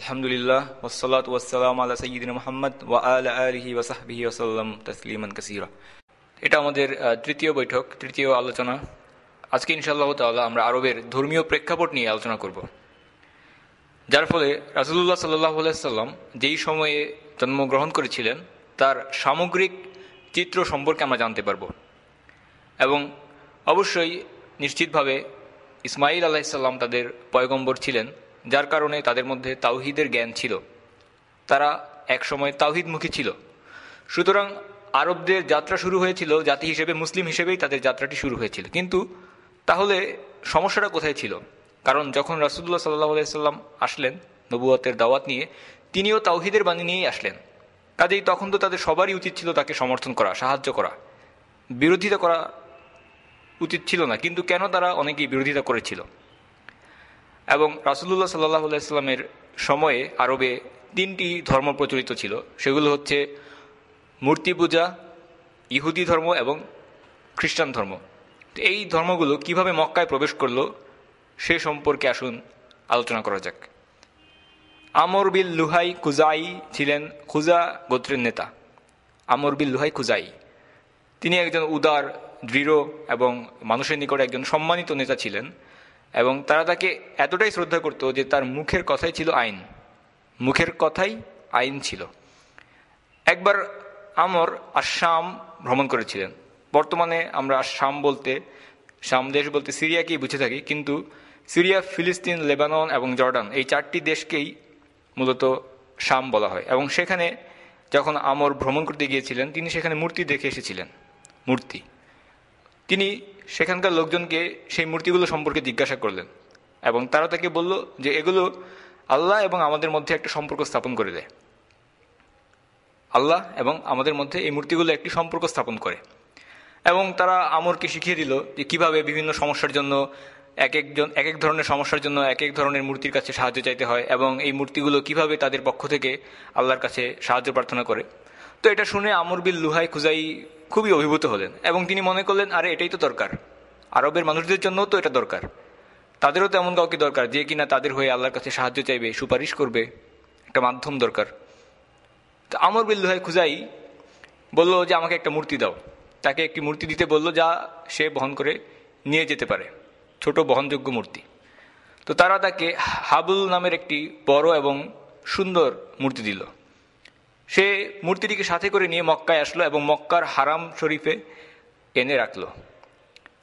আলহামদুলিল্লাহ ওসলাত ওয়াসালাম আল্লাহ সঈদিন মোহাম্মদ ওয়া আলা আলহি ওসাহবিহি ওসাল্লাম তসলিমান কাসিরা এটা আমাদের তৃতীয় বৈঠক, তৃতীয় আলোচনা। আজকে ইনশাআল্লাহ তাআলা আমরা আরবের ধর্মীয় প্রেক্ষাপট নিয়ে আলোচনা করব। যার ফলে রাসুল্লাহ সাল্লাহ সাল্লাম যেই সময়ে জন্মগ্রহণ করেছিলেন, তার সামগ্রিক চিত্র সম্পর্কে আমরা জানতে পারব। এবং অবশ্যই নিশ্চিতভাবে ইসমাইল আলাহিসাল্লাম তাদের পয়গম্বর ছিলেন। যার কারণে তাদের মধ্যে তাওহিদের জ্ঞান ছিল। তারা একসময় তাওহিদমুখী ছিল। সুতরাং আরবদের যাত্রা শুরু হয়েছিল জাতি হিসেবে, মুসলিম হিসেবেই তাদের যাত্রাটি শুরু হয়েছিল। কিন্তু তাহলে সমস্যাটা কোথায় ছিল? কারণ যখন রাসুদুল্লাহ সাল্লাহ আলাইসাল্লাম আসলেন নবুয়তের দাওয়াত নিয়ে, তিনিও তাওহিদের বাণী নিয়েই আসলেন। কাজেই তখন তো তাদের সবারই উচিত ছিল তাকে সমর্থন করা, সাহায্য করা। বিরোধিতা করা উচিত ছিল না, কিন্তু কেন তারা অনেকেই বিরোধিতা করেছিল? এবং রাসুল্লাহ সাল্লাহ আলাইস্লামের সময়ে আরবে তিনটি ধর্ম প্রচলিত ছিল। সেগুলো হচ্ছে মূর্তি পূজা, ইহুদি ধর্ম এবং খ্রিস্টান ধর্ম। এই ধর্মগুলো কীভাবে মক্কায় প্রবেশ করল সে সম্পর্কে আসুন আলোচনা করা যাক। আমর বিল লুহাই কুজাই ছিলেন খুজা গোত্রের নেতা। আমর বিল লুহাই কুজাই। তিনি একজন উদার, দৃঢ় এবং মানুষের নিকট একজন সম্মানিত নেতা ছিলেন। এবং তারা তাকে এতটাই শ্রদ্ধা করত যে তার মুখের কথাই ছিল আইন। মুখের কথাই আইন ছিল। একবার আমর আসাম ভ্রমণ করেছিলেন। বর্তমানে আমরা আসাম বলতে শাম দেশ বলতে সিরিয়াকেই বুঝে থাকি, কিন্তু সিরিয়া, ফিলিস্তিন, লেবানন এবং জর্ডান এই চারটি দেশকেই মূলত শাম বলা হয়। এবং সেখানে যখন আমর ভ্রমণ করতে গিয়েছিলেন, তিনি সেখানে মূর্তি দেখে এসেছিলেন। মূর্তি। তিনি সেখানকার লোকজনকে সেই মূর্তিগুলো সম্পর্কে জিজ্ঞাসা করলেন এবং তারা তাকে বলল যে এগুলো আল্লাহ এবং আমাদের মধ্যে একটা সম্পর্ক স্থাপন করে দেয়। আল্লাহ এবং আমাদের মধ্যে এই মূর্তিগুলো একটি সম্পর্ক স্থাপন করে। এবং তারা আমরকে শিখিয়ে দিল যে কীভাবে বিভিন্ন সমস্যার জন্য এক একজন, এক এক ধরনের সমস্যার জন্য এক এক ধরনের মূর্তির কাছে সাহায্য চাইতে হয় এবং এই মূর্তিগুলো কীভাবে তাদের পক্ষ থেকে আল্লাহর কাছে সাহায্য প্রার্থনা করে। তো এটা শুনে আমর বিল লুহাই খুজাই খুবই অভিভূত হলেন এবং তিনি মনে করলেন, আরে, এটাই তো দরকার। আরবের মানুষদের জন্য তো এটা দরকার। তাদেরও তো এমন কাউকে দরকার যে কিনা তাদের হয়ে আল্লাহর কাছে সাহায্য চাইবে, সুপারিশ করবে। একটা মাধ্যম দরকার। তো আমর বিল লুহাই খুজাই বলল যে, আমাকে একটা মূর্তি দাও। তাকে একটি মূর্তি দিতে বলল যা সে বহন করে নিয়ে যেতে পারে। ছোট বহনযোগ্য মূর্তি। তো তারা তাকে হাবুল নামের একটি বড় এবং সুন্দর মূর্তি দিল। সে মূর্তিটিকে সাথে করে নিয়ে মক্কায় আসলো এবং মক্কার হারাম শরীফে এনে রাখল।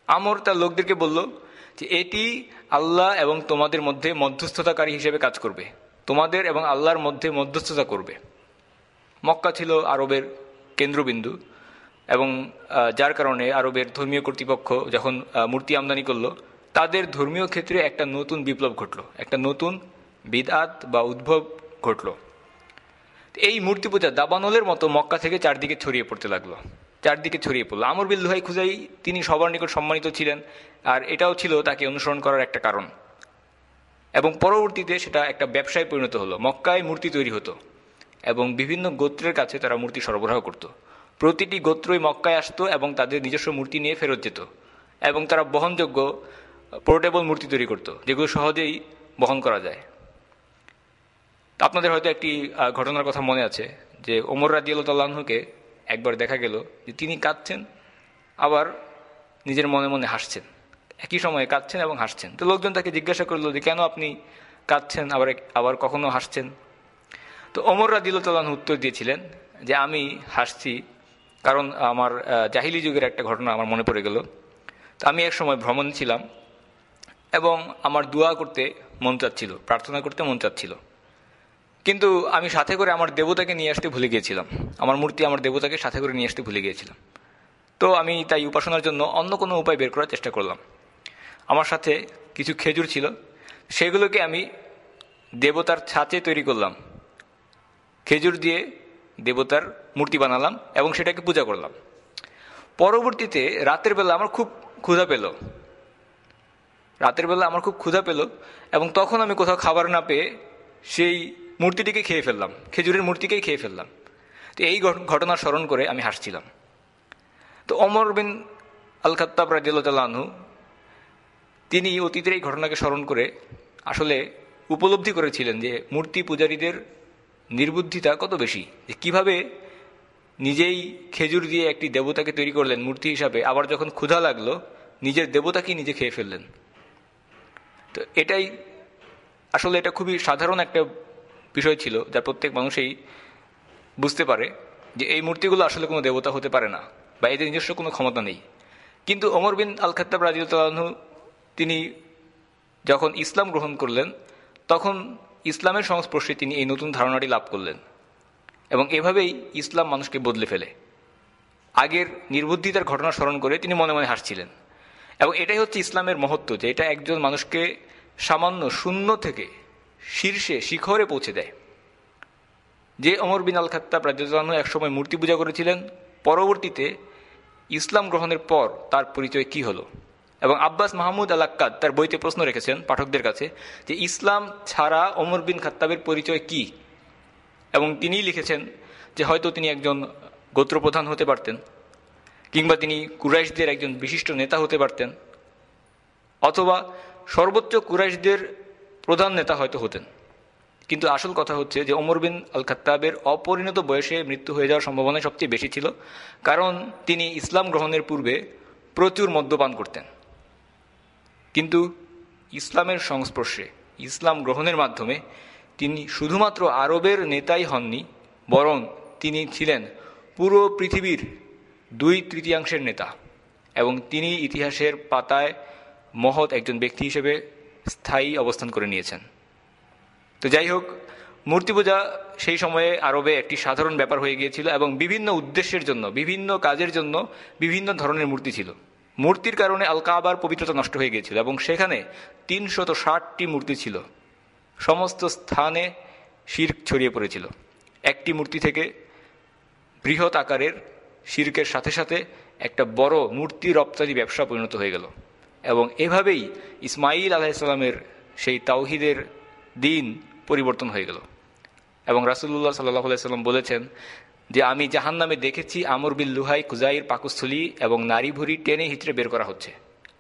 আমর তার লোকদেরকে বলল যে, এটি আল্লাহ এবং তোমাদের মধ্যে মধ্যস্থতাকারী হিসেবে কাজ করবে। তোমাদের এবং আল্লাহর মধ্যে মধ্যস্থতা করবে। মক্কা ছিল আরবের কেন্দ্রবিন্দু এবং যার কারণে আরবের ধর্মীয় কর্তৃপক্ষ যখন মূর্তি আমদানি করল, তাদের ধর্মীয় ক্ষেত্রে একটা নতুন বিপ্লব ঘটলো। একটা নতুন বিদআত বা উদ্ভব ঘটলো। এই মূর্তি পূজা দাবানলের মতো মক্কা থেকে চারদিকে ছড়িয়ে পড়তে লাগল। চারদিকে ছড়িয়ে পড়ল। আমর বিল লুহাই খুজাই তিনি সবার নিকট সম্মানিত ছিলেন। আর এটাও ছিল তাকে অনুসরণ করার একটা কারণ। এবং পরবর্তীতে সেটা একটা ব্যবসায় পরিণত হলো। মক্কায় মূর্তি তৈরি হতো এবং বিভিন্ন গোত্রের কাছে তারা মূর্তি সরবরাহ করত। প্রতিটি গোত্রই মক্কায় আসতো এবং তাদের নিজস্ব মূর্তি নিয়ে ফেরত যেত। এবং তারা বহনযোগ্য পোর্টেবল মূর্তি তৈরি করত, যেগুলো সহজেই বহন করা যায়। আপনাদের হয়তো একটি ঘটনার কথা মনে আছে যে ওমর রাজিউল্লাহকে একবার দেখা গেল যে তিনি কাঁদছেন, আবার নিজের মনে মনে হাসছেন। একই সময়ে কাঁদছেন এবং হাসছেন। তো লোকজন তাকে জিজ্ঞাসা করল যে, কেন আপনি কাঁদছেন? আবার আবার কখনো হাসছেন? তো ওমর রাজিউল্লাহ উত্তর দিয়েছিলেন যে, আমি হাসছি, কারণ আমার জাহিলি যুগের একটা ঘটনা আমার মনে পড়ে গেল। তো আমি এক সময় ভ্রমণ ছিলাম এবং আমার দোয়া করতে মন চাচ্ছিল, প্রার্থনা করতে মন চাচ্ছিল। কিন্তু আমি সাথে করে আমার দেবতাকে নিয়ে আসতে ভুলে গিয়েছিলাম। আমার মূর্তি আমার দেবতাকে সাথে করে নিয়ে আসতে ভুলে গিয়েছিলাম। তো আমি তাই উপাসনার জন্য অন্য কোনো উপায় বের করার চেষ্টা করলাম। আমার সাথে কিছু খেজুর ছিল। সেগুলোকে আমি দেবতার ছাঁচে তৈরি করলাম। খেজুর দিয়ে দেবতার মূর্তি বানালাম এবং সেটাকে পূজা করলাম। পরবর্তীতে রাতের বেলা আমার খুব ক্ষুধা পেল। রাতের বেলা আমার খুব ক্ষুধা পেল এবং তখন আমি কোথাও খাবার না পেয়ে সেই মূর্তিটিকে খেয়ে ফেললাম, খেজুরের মূর্তিকেই খেয়ে ফেললাম। তো এই ঘট- ঘটনা স্মরণ করে আমি হাসছিলাম। তো অমর বিন আল খাত্তাব রাজিউল্লাহ তিনি অতীতের এই ঘটনাকে স্মরণ করে আসলে উপলব্ধি করেছিলেন যে মূর্তি পূজারীদের নির্বুদ্ধিতা কত বেশি, যে কীভাবে নিজেই খেজুর দিয়ে একটি দেবতাকে তৈরি করলেন মূর্তি হিসাবে, আবার যখন ক্ষুধা লাগল, নিজের দেবতাকেই নিজে খেয়ে ফেললেন। তো এটাই আসলে এটা খুবই সাধারণ একটা বিষয় ছিল যা প্রত্যেক মানুষই বুঝতে পারে যে এই মূর্তিগুলো আসলে কোনো দেবতা হতে পারে না বা এদের নিজস্ব কোনো ক্ষমতা নেই। কিন্তু ওমর বিন আল খাত্তাব রাজিউল্লাহু তিনি যখন ইসলাম গ্রহণ করলেন, তখন ইসলামের সংস্পর্শে তিনি এই নতুন ধারণাটি লাভ করলেন এবং এভাবেই ইসলাম মানুষকে বদলে ফেলে। আগের নির্বুদ্ধিতার ঘটনা স্মরণ করে তিনি মনে মনে হাসছিলেন। এবং এটাই হচ্ছে ইসলামের মহত্ব যে এটা একজন মানুষকে সামান্য শূন্য থেকে শীর্ষে, শিখরে পৌঁছে দেয়। যে অমর বিন আল খাত্তাব রাজ্য একসময় মূর্তি পূজা করেছিলেন, পরবর্তীতে ইসলাম গ্রহণের পর তার পরিচয় কি হলো? এবং আব্বাস মাহমুদ আলাক্কাদ তার বইতে প্রশ্ন রেখেছেন পাঠকদের কাছে যে ইসলাম ছাড়া অমর বিন খাত্তাবের পরিচয় কি? এবং তিনিই লিখেছেন যে হয়তো তিনি একজন গোত্রপ্রধান হতে পারতেন, কিংবা তিনি কুরাইশদের একজন বিশিষ্ট নেতা হতে পারতেন, অথবা সর্বোচ্চ কুরাইশদের প্রধান নেতা হয়তো হতেন। কিন্তু আসল কথা হচ্ছে যে ওমর বিন আল খাত্তাবের অপরিণত বয়সে মৃত্যু হয়ে যাওয়ার সম্ভাবনা সবচেয়ে বেশি ছিল, কারণ তিনি ইসলাম গ্রহণের পূর্বে প্রচুর মদ্যপান করতেন। কিন্তু ইসলামের সংস্পর্শে, ইসলাম গ্রহণের মাধ্যমে তিনি শুধুমাত্র আরবের নেতাই হননি, বরং তিনি ছিলেন পুরো পৃথিবীর দুই তৃতীয়াংশের নেতা এবং তিনি ইতিহাসের পাতায় মহৎ একজন ব্যক্তি হিসেবে স্থায়ী অবস্থান করে নিয়েছেন। তো যাই হোক, মূর্তি পূজা সেই সময়ে আরবে একটি সাধারণ ব্যাপার হয়ে গিয়েছিল এবং বিভিন্ন উদ্দেশ্যের জন্য, বিভিন্ন কাজের জন্য বিভিন্ন ধরনের মূর্তি ছিল। মূর্তির কারণে আল কাবার পবিত্রতা নষ্ট হয়ে গিয়েছিল এবং সেখানে তিনশত ষাটটি মূর্তি ছিল। সমস্ত স্থানে শির ছড়িয়ে পড়েছিল। একটি মূর্তি থেকে বৃহৎ আকারের শির্কের সাথে সাথে একটা বড় মূর্তি রপ্তানি ব্যবসা পরিণত হয়ে গেল। এবং এভাবেই ইসমাইল আলাহিসাল্লামের সেই তাওহিদের দিন পরিবর্তন হয়ে গেল। এবং রাসুল্লাহ সাল্লাহ সাল্লাম বলেছেন যে, আমি জাহান নামে দেখেছি আমর বিল লুহাই কুজাইর পাকস্থলী এবং নারী ভুরি টেনে হিচড়ে বের করা হচ্ছে।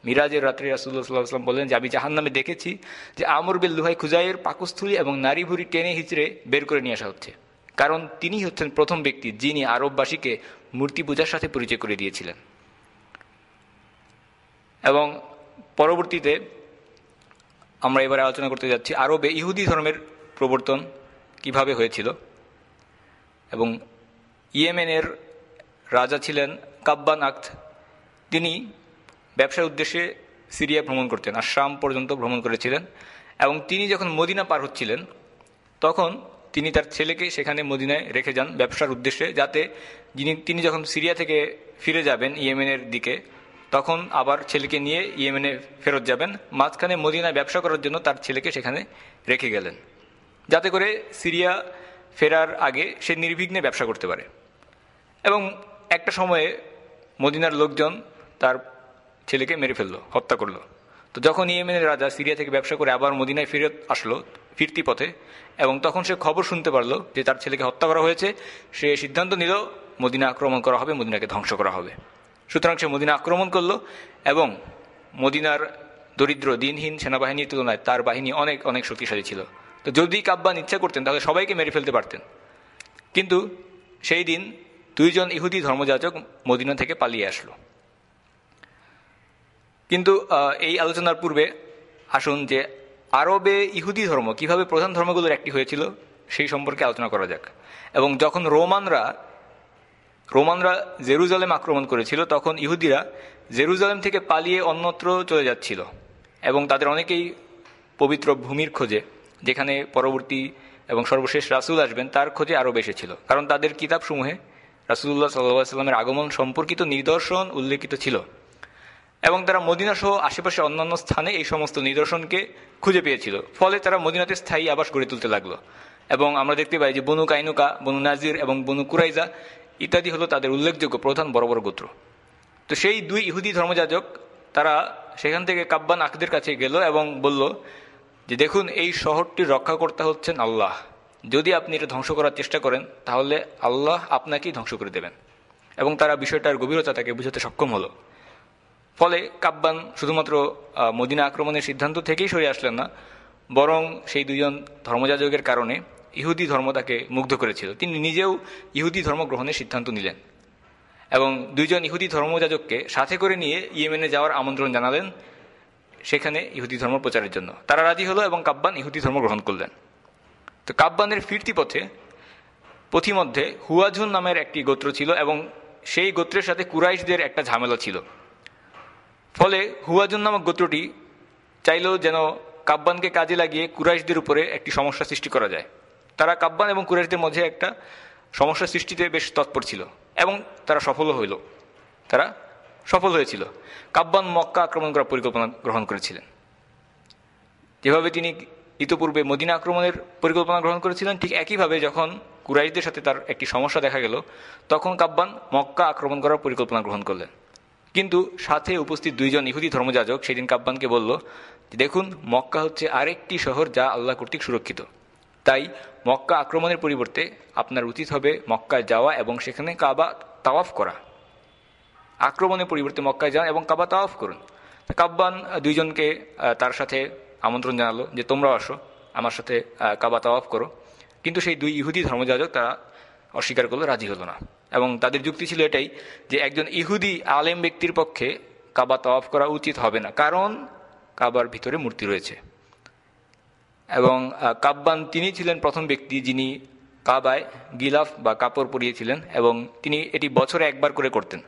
মিরাজের রাত্রে রাসুল্লাহ সাল্লাহ সাল্লাম বললেন যে, আমি জাহান নামে দেখেছি যে আমর বিল লুহাই কুজাইয়ের পাকস্থলী এবং নারী ভুরি টেনে হিচড়ে বের করে নিয়ে আসা হচ্ছে। কারণ তিনি হচ্ছেন প্রথম ব্যক্তি যিনি আরববাসীকে মূর্তি পূজার সাথে পরিচয় করে দিয়েছিলেন। এবং পরবর্তীতে আমরা এবারে আলোচনা করতে যাচ্ছি আরবে ইহুদি ধর্মের প্রবর্তন কীভাবে হয়েছিল এবং ইয়েমেনের রাজা ছিলেন কাব্বান আক্ত তিনি ব্যবসার উদ্দেশ্যে সিরিয়া ভ্রমণ করতেন আর শাম পর্যন্ত ভ্রমণ করেছিলেন এবং তিনি যখন মদিনা পার হচ্ছিলেন, তখন তিনি তার ছেলেকে সেখানে মদিনায় রেখে যান ব্যবসার উদ্দেশ্যে যাতে যিনি তিনি যখন সিরিয়া থেকে ফিরে যাবেন ইয়েমেনের দিকে তখন আবার ছেলেকে নিয়ে ইয়েমেনে ফেরত যাবেন। মাঝখানে মদিনায় ব্যবসা করার জন্য তার ছেলেকে সেখানে রেখে গেলেন। যাতে করে সিরিয়া ফেরার আগে সে নির্বিঘ্নে ব্যবসা করতে পারে। এবং একটা সময়ে মদিনার লোকজন তার ছেলেকে মেরে ফেলল, হত্যা করল। তো যখন ইয়েমেনের রাজা সিরিয়া থেকে ব্যবসা করে আবার মদিনায় ফিরে আসলো ফিরতি পথে, এবং তখন সে খবর শুনতে পারল যে তার ছেলেকে হত্যা করা হয়েছে, সে সিদ্ধান্ত নিল, মদিনা আক্রমণ করা হবে, মদিনাকে ধ্বংস করা হবে। সুতরাং সে মদিনা আক্রমণ করল এবং মদিনার দরিদ্র, দিনহীন সেনাবাহিনীর তুলনায় তার বাহিনী অনেক অনেক শক্তিশালী ছিল। তো যদি কাব্বান ইচ্ছা করতেন, তাহলে সবাইকে মেরে ফেলতে পারতেন। কিন্তু সেই দিন দুইজন ইহুদি ধর্মযাচক মদিনা থেকে পালিয়ে আসলো। কিন্তু এই আলোচনার পূর্বে আসুন যে আরবে ইহুদি ধর্ম কীভাবে প্রধান ধর্মগুলোর একটি হয়েছিল, সেই সম্পর্কে আলোচনা করা যাক। এবং যখন রোমানরা রোমানরা জেরুজালেম আক্রমণ করেছিল, তখন ইহুদিরা জেরুজালেম থেকে পালিয়ে অন্যত্র চলে যাচ্ছিল এবং তাদের অনেকেই পবিত্র ভূমির খোঁজে, যেখানে পরবর্তী এবং সর্বশেষ রাসুল আসবেন, তার খোঁজে আরও বেশি ছিল। কারণ তাদের কিতাবসমূহে রাসুল্লাহ সাল্লামের আগমন সম্পর্কিত নিদর্শন উল্লেখিত ছিল এবং তারা মদিনা সহ আশেপাশে অন্যান্য স্থানে এই সমস্ত নিদর্শনকে খুঁজে পেয়েছিল। ফলে তারা মদিনাতে স্থায়ী আবাস গড়ে তুলতে লাগল এবং আমরা দেখতে পাই যে বনু কাইনুকা, বনু নাজির এবং বনু কুরাইজা ইত্যাদি হলো তাদের উল্লেখযোগ্য প্রধান বড় বড় গোত্র। তো সেই দুই ইহুদি ধর্মযাজক, তারা সেখান থেকে কাব্বান আখদের কাছে গেল এবং বলল যে, দেখুন, এই শহরটির রক্ষাকর্তা হচ্ছেন আল্লাহ। যদি আপনি এটা ধ্বংস করার চেষ্টা করেন, তাহলে আল্লাহ আপনাকেই ধ্বংস করে দেবেন। এবং তারা বিষয়টার গভীরতা তাকে বুঝাতে সক্ষম হলো। ফলে কাব্বান শুধুমাত্র মদিনা আক্রমণের সিদ্ধান্ত থেকেই সরে আসলেন না, বরং সেই দুজন ধর্মযাজকের কারণে ইহুদি ধর্ম তাকে মুগ্ধ করেছিল। তিনি নিজেও ইহুদি ধর্ম গ্রহণের সিদ্ধান্ত নিলেন এবং দুইজন ইহুদি ধর্মযাজককে সাথে করে নিয়ে ইয়েমেনে যাওয়ার আমন্ত্রণ জানালেন সেখানে ইহুদি ধর্ম প্রচারের জন্য। তারা রাজি হলো এবং কাব্বান ইহুদি ধর্ম গ্রহণ করলেন। তো কাব্বানের ফিরতি পথে পথিমধ্যে হুয়াঝুন নামের একটি গোত্র ছিল এবং সেই গোত্রের সাথে কুরাইশদের একটা ঝামেলা ছিল। ফলে হুয়াজুন নামক গোত্রটি চাইল যেন কাব্বানকে কাজে লাগিয়ে কুরাইশদের উপরে একটি সমস্যা সৃষ্টি করা যায়। তারা কাব্বান এবং কুরাইশদের মধ্যে একটা সমস্যা সৃষ্টিতে বেশ তৎপর ছিল এবং তারা সফলও হইল। তারা সফল হয়েছিল। কাব্বান মক্কা আক্রমণ করার পরিকল্পনা গ্রহণ করেছিলেন। যেভাবে তিনি ইতোপূর্বে মদিনা আক্রমণের পরিকল্পনা গ্রহণ করেছিলেন, ঠিক একইভাবে যখন কুরাইশদের সাথে তার একটি সমস্যা দেখা গেল, তখন কাব্বান মক্কা আক্রমণ করার পরিকল্পনা গ্রহণ করলেন। কিন্তু সাথে উপস্থিত দুইজন ইহুদি ধর্মযাজক সেদিন কাব্বানকে বলল, দেখুন, মক্কা হচ্ছে আরেকটি শহর যা আল্লাহ কর্তৃক সুরক্ষিত। তাই মক্কা আক্রমণের পরিবর্তে আপনার উচিত হবে মক্কায় যাওয়া এবং সেখানে কাবা তাওয়াফ করা। আক্রমণের পরিবর্তে মক্কায় যান এবং কাবা তাওয়াফ করুন। কাব্বান দুইজনকে তার সাথে আমন্ত্রণ জানালো যে তোমরাও আসো, আমার সাথে কাবা তাওয়াফ করো। কিন্তু সেই দুই ইহুদি ধর্মযাজক তারা অস্বীকার করল, রাজি হলো না। এবং তাদের যুক্তি ছিল এটাই যে, একজন ইহুদি আলেম ব্যক্তির পক্ষে কাবা তাওয়াফ করা উচিত হবে না, কারণ কাবার ভিতরে মূর্তি রয়েছে। এবং কাব্বান তিনি ছিলেন প্রথম ব্যক্তি যিনি কাবায় গিলাফ বা কাপড় পরিয়েছিলেন এবং তিনি এটি বছরে একবার করে করতেন।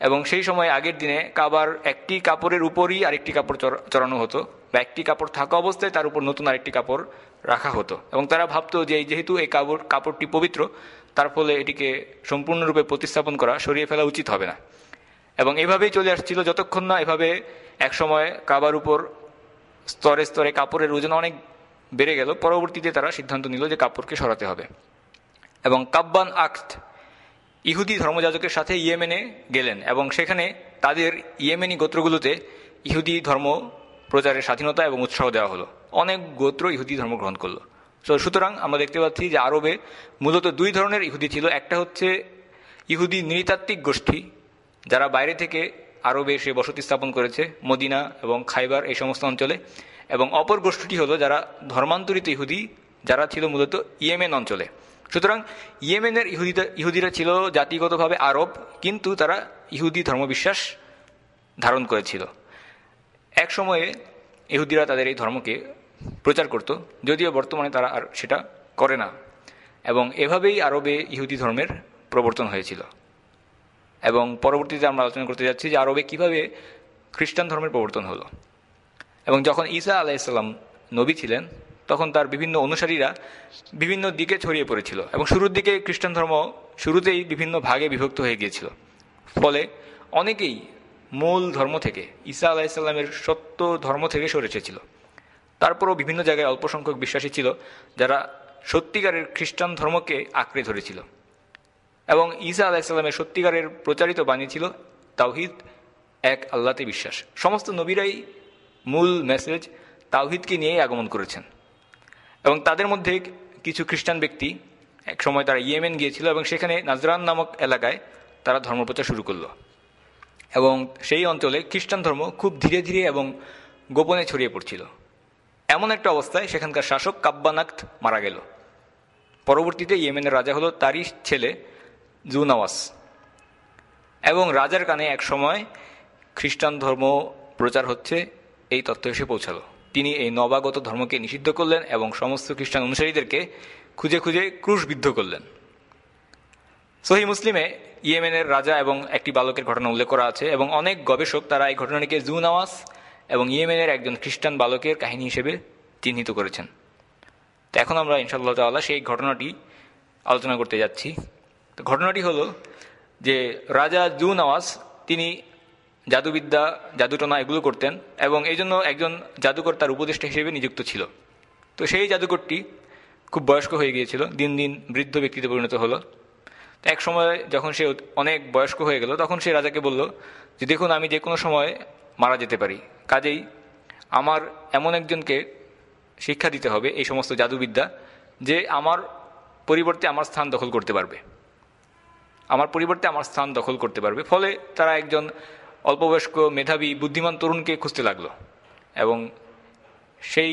এবং সেই সময় আগের দিনে কাবার একটি কাপড়ের উপরই আরেকটি কাপড় চড়ানো হতো বা একটি কাপড় থাকা অবস্থায় তার উপর নতুন আরেকটি কাপড় রাখা হতো। এবং তারা ভাবতো যে যেহেতু এই কাপড় কাপড়টি পবিত্র, তার ফলে এটিকে সম্পূর্ণরূপে প্রতিস্থাপন করা, সরিয়ে ফেলা উচিত হবে না। এবং এভাবেই চলে আসছিল যতক্ষণ না এভাবে একসময় কাবার উপর স্তরে স্তরে কাপড়ের ওজন অনেক বেড়ে গেল। পরবর্তীতে তারা সিদ্ধান্ত নিল যে কাপড়কে সরাতে হবে। এবং কাব্বান আক্ত ইহুদি ধর্মযাজকের সাথে ইয়েমেনে গেলেন এবং সেখানে তাদের ইয়েমেনি গোত্রগুলোতে ইহুদি ধর্ম প্রচারের স্বাধীনতা এবং উৎসাহ দেওয়া হলো। অনেক গোত্র ইহুদি ধর্ম গ্রহণ করল। তো সুতরাং আমরা দেখতে পাচ্ছি যে আরবে মূলত দুই ধরনের ইহুদি ছিল। একটা হচ্ছে ইহুদি নৃতাত্ত্বিক গোষ্ঠী, যারা বাইরে থেকে আরবে এসে বসতি স্থাপন করেছে, মদিনা এবং খাইবার এই সমস্ত অঞ্চলে। এবং অপর গোষ্ঠীটি হলো যারা ধর্মান্তরিত ইহুদি, যারা ছিল মূলত ইয়েমেন অঞ্চলে। সুতরাং ইয়েমেনের ইহুদিটা ইহুদিরা ছিল জাতিগতভাবে আরব, কিন্তু তারা ইহুদি ধর্মবিশ্বাস ধারণ করেছিল। এক সময়ে ইহুদিরা তাদের এই ধর্মকে প্রচার করত, যদিও বর্তমানে তারা আর সেটা করে না। এবং এভাবেই আরবে ইহুদি ধর্মের প্রবর্তন হয়েছিল। এবং পরবর্তীতে আমরা আলোচনা করতে যাচ্ছি যে আরবে কীভাবে খ্রিস্টান ধর্মের প্রবর্তন হলো। এবং যখন ঈসা আলাইসাল্লাম নবী ছিলেন, তখন তার বিভিন্ন অনুসারীরা বিভিন্ন দিকে ছড়িয়ে পড়েছিল এবং শুরুর দিকে খ্রিস্টান ধর্ম শুরুতেই বিভিন্ন ভাগে বিভক্ত হয়ে গিয়েছিল। ফলে অনেকেই মূল ধর্ম থেকে, ঈসা আলাহিসাল্লামের সত্য ধর্ম থেকে সরে এসেছিল। তারপরও বিভিন্ন জায়গায় অল্প সংখ্যক বিশ্বাসী ছিল যারা সত্যিকারের খ্রিস্টান ধর্মকে আঁকড়ে ধরেছিল। এবং ঈসা আলাহিসাল্লামের সত্যিকারের প্রচারিত বাণী ছিল তাওহিদ, এক আল্লাতে বিশ্বাস। সমস্ত নবীরাই মূল মেসেজ তাওহিদকে নিয়েই আগমন করেছেন। এবং তাদের মধ্যে কিছু খ্রিস্টান ব্যক্তি এক সময় তারা ইয়েমেন গিয়েছিল এবং সেখানে নাজরান নামক এলাকায় তারা ধর্মপ্রচার শুরু করল। এবং সেই অঞ্চলে খ্রিস্টান ধর্ম খুব ধীরে ধীরে এবং গোপনে ছড়িয়ে পড়ছিল। এমন একটা অবস্থায় সেখানকার শাসক কাব্বানাক্ত মারা গেল। পরবর্তীতে ইয়েমেনের রাজা হলো তারই ছেলে জুনাওয়াস। এবং রাজার কানে এক সময় খ্রিস্টান ধর্ম প্রচার হচ্ছে, এই তথ্য এসে পৌঁছালো। তিনি এই নবাগত ধর্মকে নিষিদ্ধ করলেন এবং সমস্ত খ্রিস্টান অনুসারীদেরকে খুঁজে খুঁজে ক্রুশবিদ্ধ করলেন। সহি মুসলিমে ইয়েমেনের রাজা এবং একটি বালকের ঘটনা উল্লেখ করা আছে এবং অনেক গবেষক তারা এই ঘটনাটিকে জুনাওয়াস এবং ইয়েমেনের একজন খ্রিস্টান বালকের কাহিনী হিসেবে চিহ্নিত করেছেন। তো এখন আমরা ইনশাল্লাহ তাল্লাহ সেই ঘটনাটি আলোচনা করতে যাচ্ছি। ঘটনাটি হলো যে রাজা জু নওয়াজ তিনি জাদুবিদ্যা, জাদুটনা এগুলো করতেন এবং এই জন্য একজন জাদুকর তার উপদেষ্টা হিসেবে নিযুক্ত ছিল। তো সেই জাদুকরটি খুব বয়স্ক হয়ে গিয়েছিল, দিন দিন বৃদ্ধ ব্যক্তিতে পরিণত হলো। এক সময় যখন সে অনেক বয়স্ক হয়ে গেল, তখন সে রাজাকে বলল, যে দেখুন, আমি যে কোনো সময় মারা যেতে পারি। কাজেই আমার এমন একজনকে শিক্ষা দিতে হবে এই সমস্ত জাদুবিদ্যা, যে আমার পরিবর্তে আমার স্থান দখল করতে পারবে। আমার পরিবর্তে আমার স্থান দখল করতে পারবে। ফলে তারা একজন অল্পবয়স্ক মেধাবী, বুদ্ধিমান তরুণকে খুঁজতে লাগল এবং সেই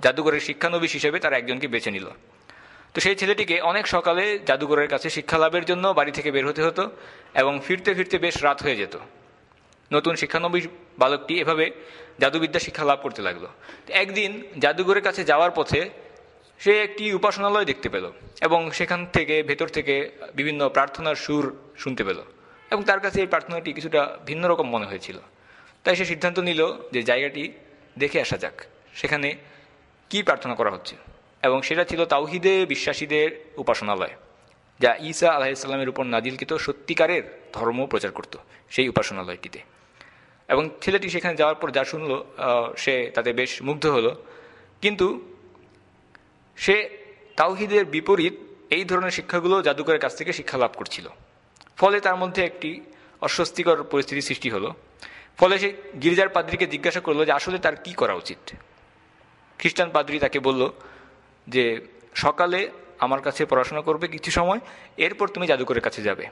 জাদুঘরের শিক্ষানবিশ হিসেবে তারা একজনকে বেছে নিল। তো সেই ছেলেটিকে অনেক সকালে জাদুঘরের কাছে শিক্ষা লাভের জন্য বাড়ি থেকে বের হতে হতো এবং ফিরতে ফিরতে বেশ রাত হয়ে যেত। নতুন শিক্ষানবিশ বালকটি এভাবে জাদুবিদ্যা শিক্ষা লাভ করতে লাগল। একদিন জাদুঘরের কাছে যাওয়ার পথে সে একটি উপাসনালয় দেখতে পেল এবং সেখান থেকে ভেতর থেকে বিভিন্ন প্রার্থনার সুর শুনতে পেল এবং তার কাছে এই প্রার্থনাটি কিছুটা ভিন্ন রকম মনে হয়েছিল। তাই সে সিদ্ধান্ত নিল যে জায়গাটি দেখে আসা যাক, সেখানে কি প্রার্থনা করা হচ্ছে। এবং সেটা ছিল তাওহিদে বিশ্বাসীদের উপাসনালয়, যা ঈসা আলাহিসাল্লামের উপর নাজিলকৃত সত্যিকারের ধর্ম প্রচার করত সেই উপাসনালয়টিতে। এবং ছেলেটি সেখানে যাওয়ার পর যা শুনলো সে তাতে বেশ মুগ্ধ হলো। কিন্তু সে তাওহিদের বিপরীত এই ধরনের শিক্ষাগুলো জাদুকরের কাছ থেকে শিক্ষা লাভ করছিল। ফলে তার মধ্যে একটি অস্বস্তিকর পরিস্থিতি সৃষ্টি হলো। ফলে সে গির্জার পাদ্রিকে জিজ্ঞাসা করল যে, আসলে তার কি করা উচিত? খ্রিস্টান পাদ্রি তাকে বলল যে, সকালে আমার কাছে পড়াশোনা করবে কিছু সময়, এরপর তুমি জাদুকরের কাছে যাবে।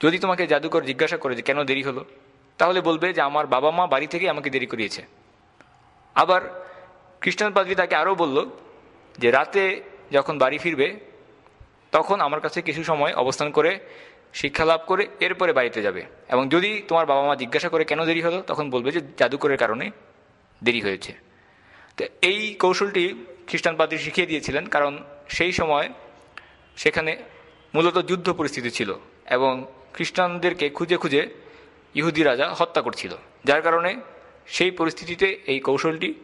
যদি তোমাকে জাদুকর জিজ্ঞাসা করে যে কেন দেরি হলো, তাহলে বলবে যে, আমার বাবা মা বাড়ি থেকে আমাকে দেরি করিয়েছে। আবার খ্রিস্টান পাদ্রী তাকে আরও বলল যে রাতে যখন বাড়ি ফিরবে, তখন আমার কাছে কিছু সময় অবস্থান করে শিক্ষা লাভ করে এরপরে বাড়িতে যাবে। এবং যদি তোমার বাবা মা জিজ্ঞাসা করে কেন দেরি হলো, তখন বলবে যে জাদুকরের কারণে দেরি হয়েছে। তো এই কৌশলটি খ্রিস্টান পাদ্রী শিখিয়ে দিয়েছিলেন, কারণ সেই সময় সেখানে মূলত যুদ্ধ পরিস্থিতি ছিল এবং খ্রিস্টানদেরকে খুঁজে খুঁজে ইহুদি রাজা হত্যা করছিল, যার কারণে সেই পরিস্থিতিতে এই কৌশলটি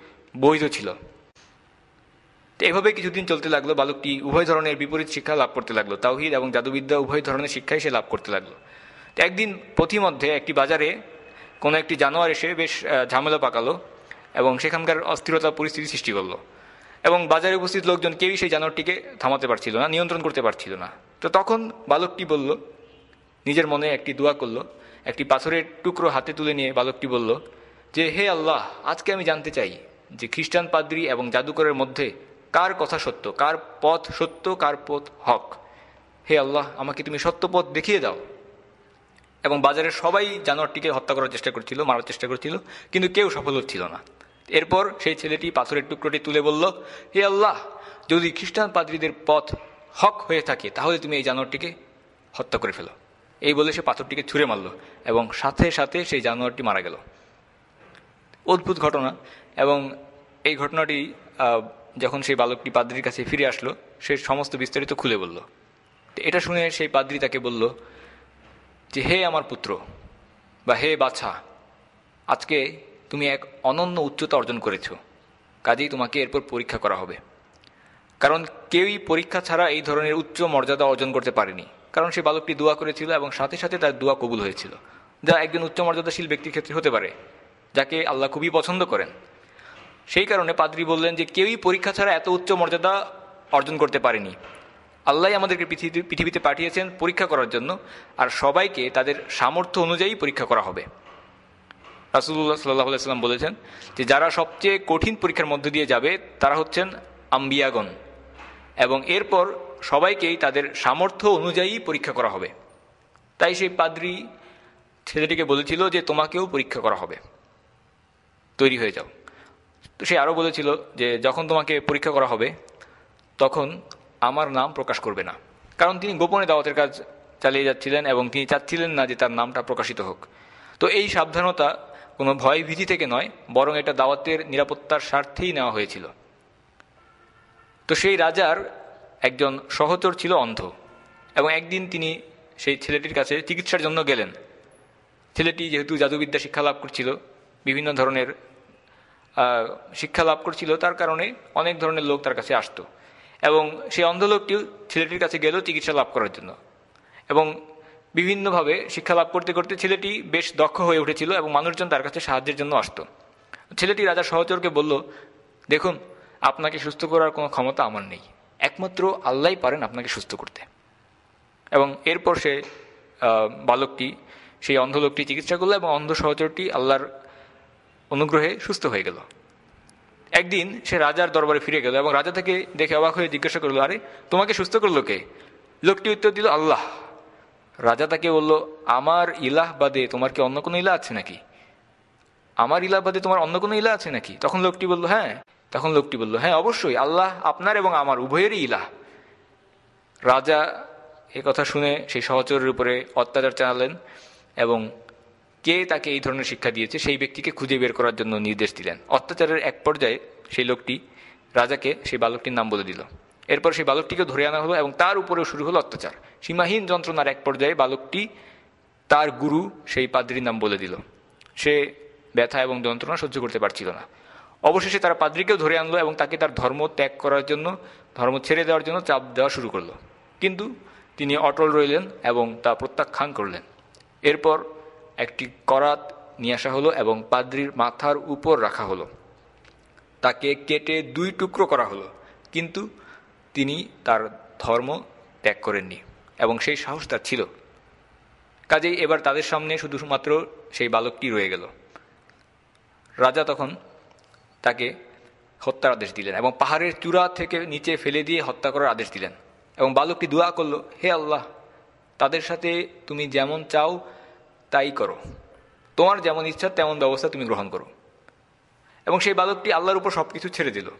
বৈধ ছিল। তো এভাবে কিছুদিন চলতে লাগল, বালকটি উভয় ধরনের বিপরীত শিক্ষা লাভ করতে লাগল, তাওহিদ এবং জাদুবিদ্যা উভয় ধরনের শিক্ষাই সে লাভ করতে লাগল। তো একদিন পথিমধ্যে একটি বাজারে কোনো একটি জানোয়ার এসে বেশ ঝামেলা পাকালো এবং সেখানকার অস্থিরতা পরিস্থিতি সৃষ্টি করল এবং বাজারে উপস্থিত লোকজন কেউই সেই জানোয়ারটিকে থামাতে পারছিল না, নিয়ন্ত্রণ করতে পারছিল না। তো তখন বালকটি বলল, নিজের মনে একটি দোয়া করল, একটি পাথরের টুকরো হাতে তুলে নিয়ে বালকটি বলল, যে হে আল্লাহ, আজকে আমি জানতে চাই যে খ্রিস্টান পাদ্রী এবং জাদুকরের মধ্যে কার কথা সত্য? কার পথ সত্য, কার পথ হক? হে আল্লাহ, আমাকে তুমি সত্য পথ দেখিয়ে দাও। এবং বাজারের সবাই জানোয়ারটিকে হত্যা করার চেষ্টা করছিল, মারার চেষ্টা করছিল, কিন্তু কেউ সফল হচ্ছিল না। এরপর সেই ছেলেটি পাথরের টুকরোটি তুলে বলল, হে আল্লাহ, যদি খ্রিস্টান পাদ্রীদের পথ হক হয়ে থাকে, তাহলে তুমি এই জানোয়ারটিকে হত্যা করে ফেলো। এই বলে সে পাথরটিকে ছুঁড়ে মারল, এবং সাথে সাথে সেই জানোয়ারটি মারা গেল। অদ্ভুত ঘটনা, এবং এই ঘটনাটি যখন সেই বালকটি পাদ্রির কাছে ফিরে আসলো, সে সমস্ত বিস্তারিত খুলে বলল, এটা শুনে সেই পাদ্রি তাকে বলল যে, হে আমার পুত্র বা হে বাছা, আজকে তুমি এক অনন্য উচ্চতা অর্জন করেছ, কাজেই তোমাকে এরপর পরীক্ষা করা হবে। কারণ কেউই পরীক্ষা ছাড়া এই ধরনের উচ্চ মর্যাদা অর্জন করতে পারেনি। কারণ সে বালকটি দোয়া করেছিল এবং সাথে সাথে তার দোয়া কবুল হয়েছিল। যা একজন উচ্চ মর্যাদাশীল ব্যক্তির ক্ষেত্রে হতে পারে, যাকে আল্লাহ খুবই পছন্দ করেন। সেই কারণে পাদ্রি বললেন যে কেউই পরীক্ষা ছাড়া এত উচ্চ মর্যাদা অর্জন করতে পারেনি। আল্লাহ আমাদেরকে পৃথিবীতে পাঠিয়েছেন পরীক্ষা করার জন্য, আর সবাইকে তাদের সামর্থ্য অনুযায়ী পরীক্ষা করা হবে। রাসুল্লাহ সাল্লাহ সাল্লাম বলেছেন যে যারা সবচেয়ে কঠিন পরীক্ষার মধ্যে দিয়ে যাবে, তারা হচ্ছেন আম্বিয়াগণ। এবং এরপর সবাইকেই তাদের সামর্থ্য অনুযায়ী পরীক্ষা করা হবে। তাই সেই পাদ্রি ছেলেটিকে বলেছিল যে তোমাকেও পরীক্ষা করা হবে। তৈরি হয়ে যাও। তো সে আরও বলেছিল যে যখন তোমাকে পরীক্ষা করা হবে, তখন আমার নাম প্রকাশ করবে না। কারণ তিনি গোপনে দাওয়াতের কাজ চালিয়ে যাচ্ছিলেন এবং তিনি চাচ্ছিলেন না যে তার নামটা প্রকাশিত হোক। তো এই সাবধানতা কোনো ভয় ভীতি থেকে নয়, বরং এটা দাওয়াতের নিরাপত্তার স্বার্থেই নেওয়া হয়েছিল। তো সেই রাজার একজন সহচর ছিল অন্ধ, এবং একদিন তিনি সেই ছেলেটির কাছে চিকিৎসার জন্য গেলেন। ছেলেটি যেহেতু জাদুবিদ্যা শিক্ষা লাভ করছিল, বিভিন্ন ধরনের শিক্ষা লাভ করছিল, তার কারণে অনেক ধরনের লোক তার কাছে আসতো। এবং সেই অন্ধ লোকটিও ছেলেটির কাছে গেল চিকিৎসা লাভ করার জন্য। এবং বিভিন্নভাবে শিক্ষা লাভ করতে করতে ছেলেটি বেশ দক্ষ হয়ে উঠেছিল এবং মানুষজন তার কাছে সাহায্যের জন্য আসতো। ছেলেটি রাজা সহচরকে বলল, দেখুন, আপনাকে সুস্থ করার কোনো ক্ষমতা আমার নেই। একমাত্র আল্লাহ পারেন আপনাকে সুস্থ করতে। এবং এরপর সে বালকটি, সেই অন্ধ লোকটি চিকিৎসা করল এবং অন্ধ সহচরটি আল্লাহর অনুগ্রহে সুস্থ হয়ে গেল। একদিন সে রাজার দরবারে ফিরে গেল এবং রাজা থেকে দেখে অবাক হয়ে জিজ্ঞাসা করল, আরে, তোমাকে সুস্থ করল কে? লোকটি উত্তর দিল, আল্লাহ। রাজা তাকে বলল, আমার ইলাহ বাদে তোমার কি অন্য কোনো ইলা আছে নাকি? আমার ইলাহ বাদে তোমার অন্য কোনো ইলা আছে নাকি? তখন লোকটি বলল হ্যাঁ। তখন লোকটি বলল হ্যাঁ অবশ্যই, আল্লাহ আপনার এবং আমার উভয়েরই ইলাহ। রাজা এ কথা শুনে সেই সহচরের উপরে অত্যাচার চালালেন এবং কে তাকে এই ধরনের শিক্ষা দিয়েছে, সেই ব্যক্তিকে খুঁজে বের করার জন্য নির্দেশ দিলেন। অত্যাচারের এক পর্যায়ে সেই লোকটি, রাজাকে সেই বালকটির নাম বলে দিল। এরপর সেই বালকটিকে ধরে আনা হলো এবং তার উপরেও শুরু হলো অত্যাচার। সীমাহীন যন্ত্রণার এক পর্যায়ে বালকটি তার গুরু সেই পাদ্রির নাম বলে দিল। সে ব্যথা এবং যন্ত্রণা সহ্য করতে পারছিল না। অবশেষে তারা পাদ্রিকেও ধরে আনলো এবং তাকে তার ধর্ম ত্যাগ করার জন্য, ধর্ম ছেড়ে দেওয়ার জন্য চাপ দেওয়া শুরু করল। কিন্তু তিনি অটল রইলেন এবং তা প্রত্যাখ্যান করলেন। এরপর একটি করাত নিয়ে আসা হলো এবং পাদ্রির মাথার উপর রাখা হলো। তাকে কেটে দুই টুকরো করা হলো, কিন্তু তিনি তার ধর্ম ত্যাগ করেননি এবং সেই সাহস তার ছিল। কাজেই এবার তাদের সামনে শুধুমাত্র সেই বালকটি রয়ে গেল। রাজা তখন তাকে হত্যার আদেশ দিলেন এবং পাহাড়ের চূড়া থেকে নিচে ফেলে দিয়ে হত্যা করার আদেশ দিলেন এবং বালকটি দোয়া করল, হে আল্লাহ, তাদের সাথে তুমি যেমন চাও তাই করো। তোমার যেমন ইচ্ছা, তেমন ব্যবস্থা তুমি গ্রহণ করো। এবং সেই বালকটি আল্লাহর উপর সব কিছু ছেড়ে দিল।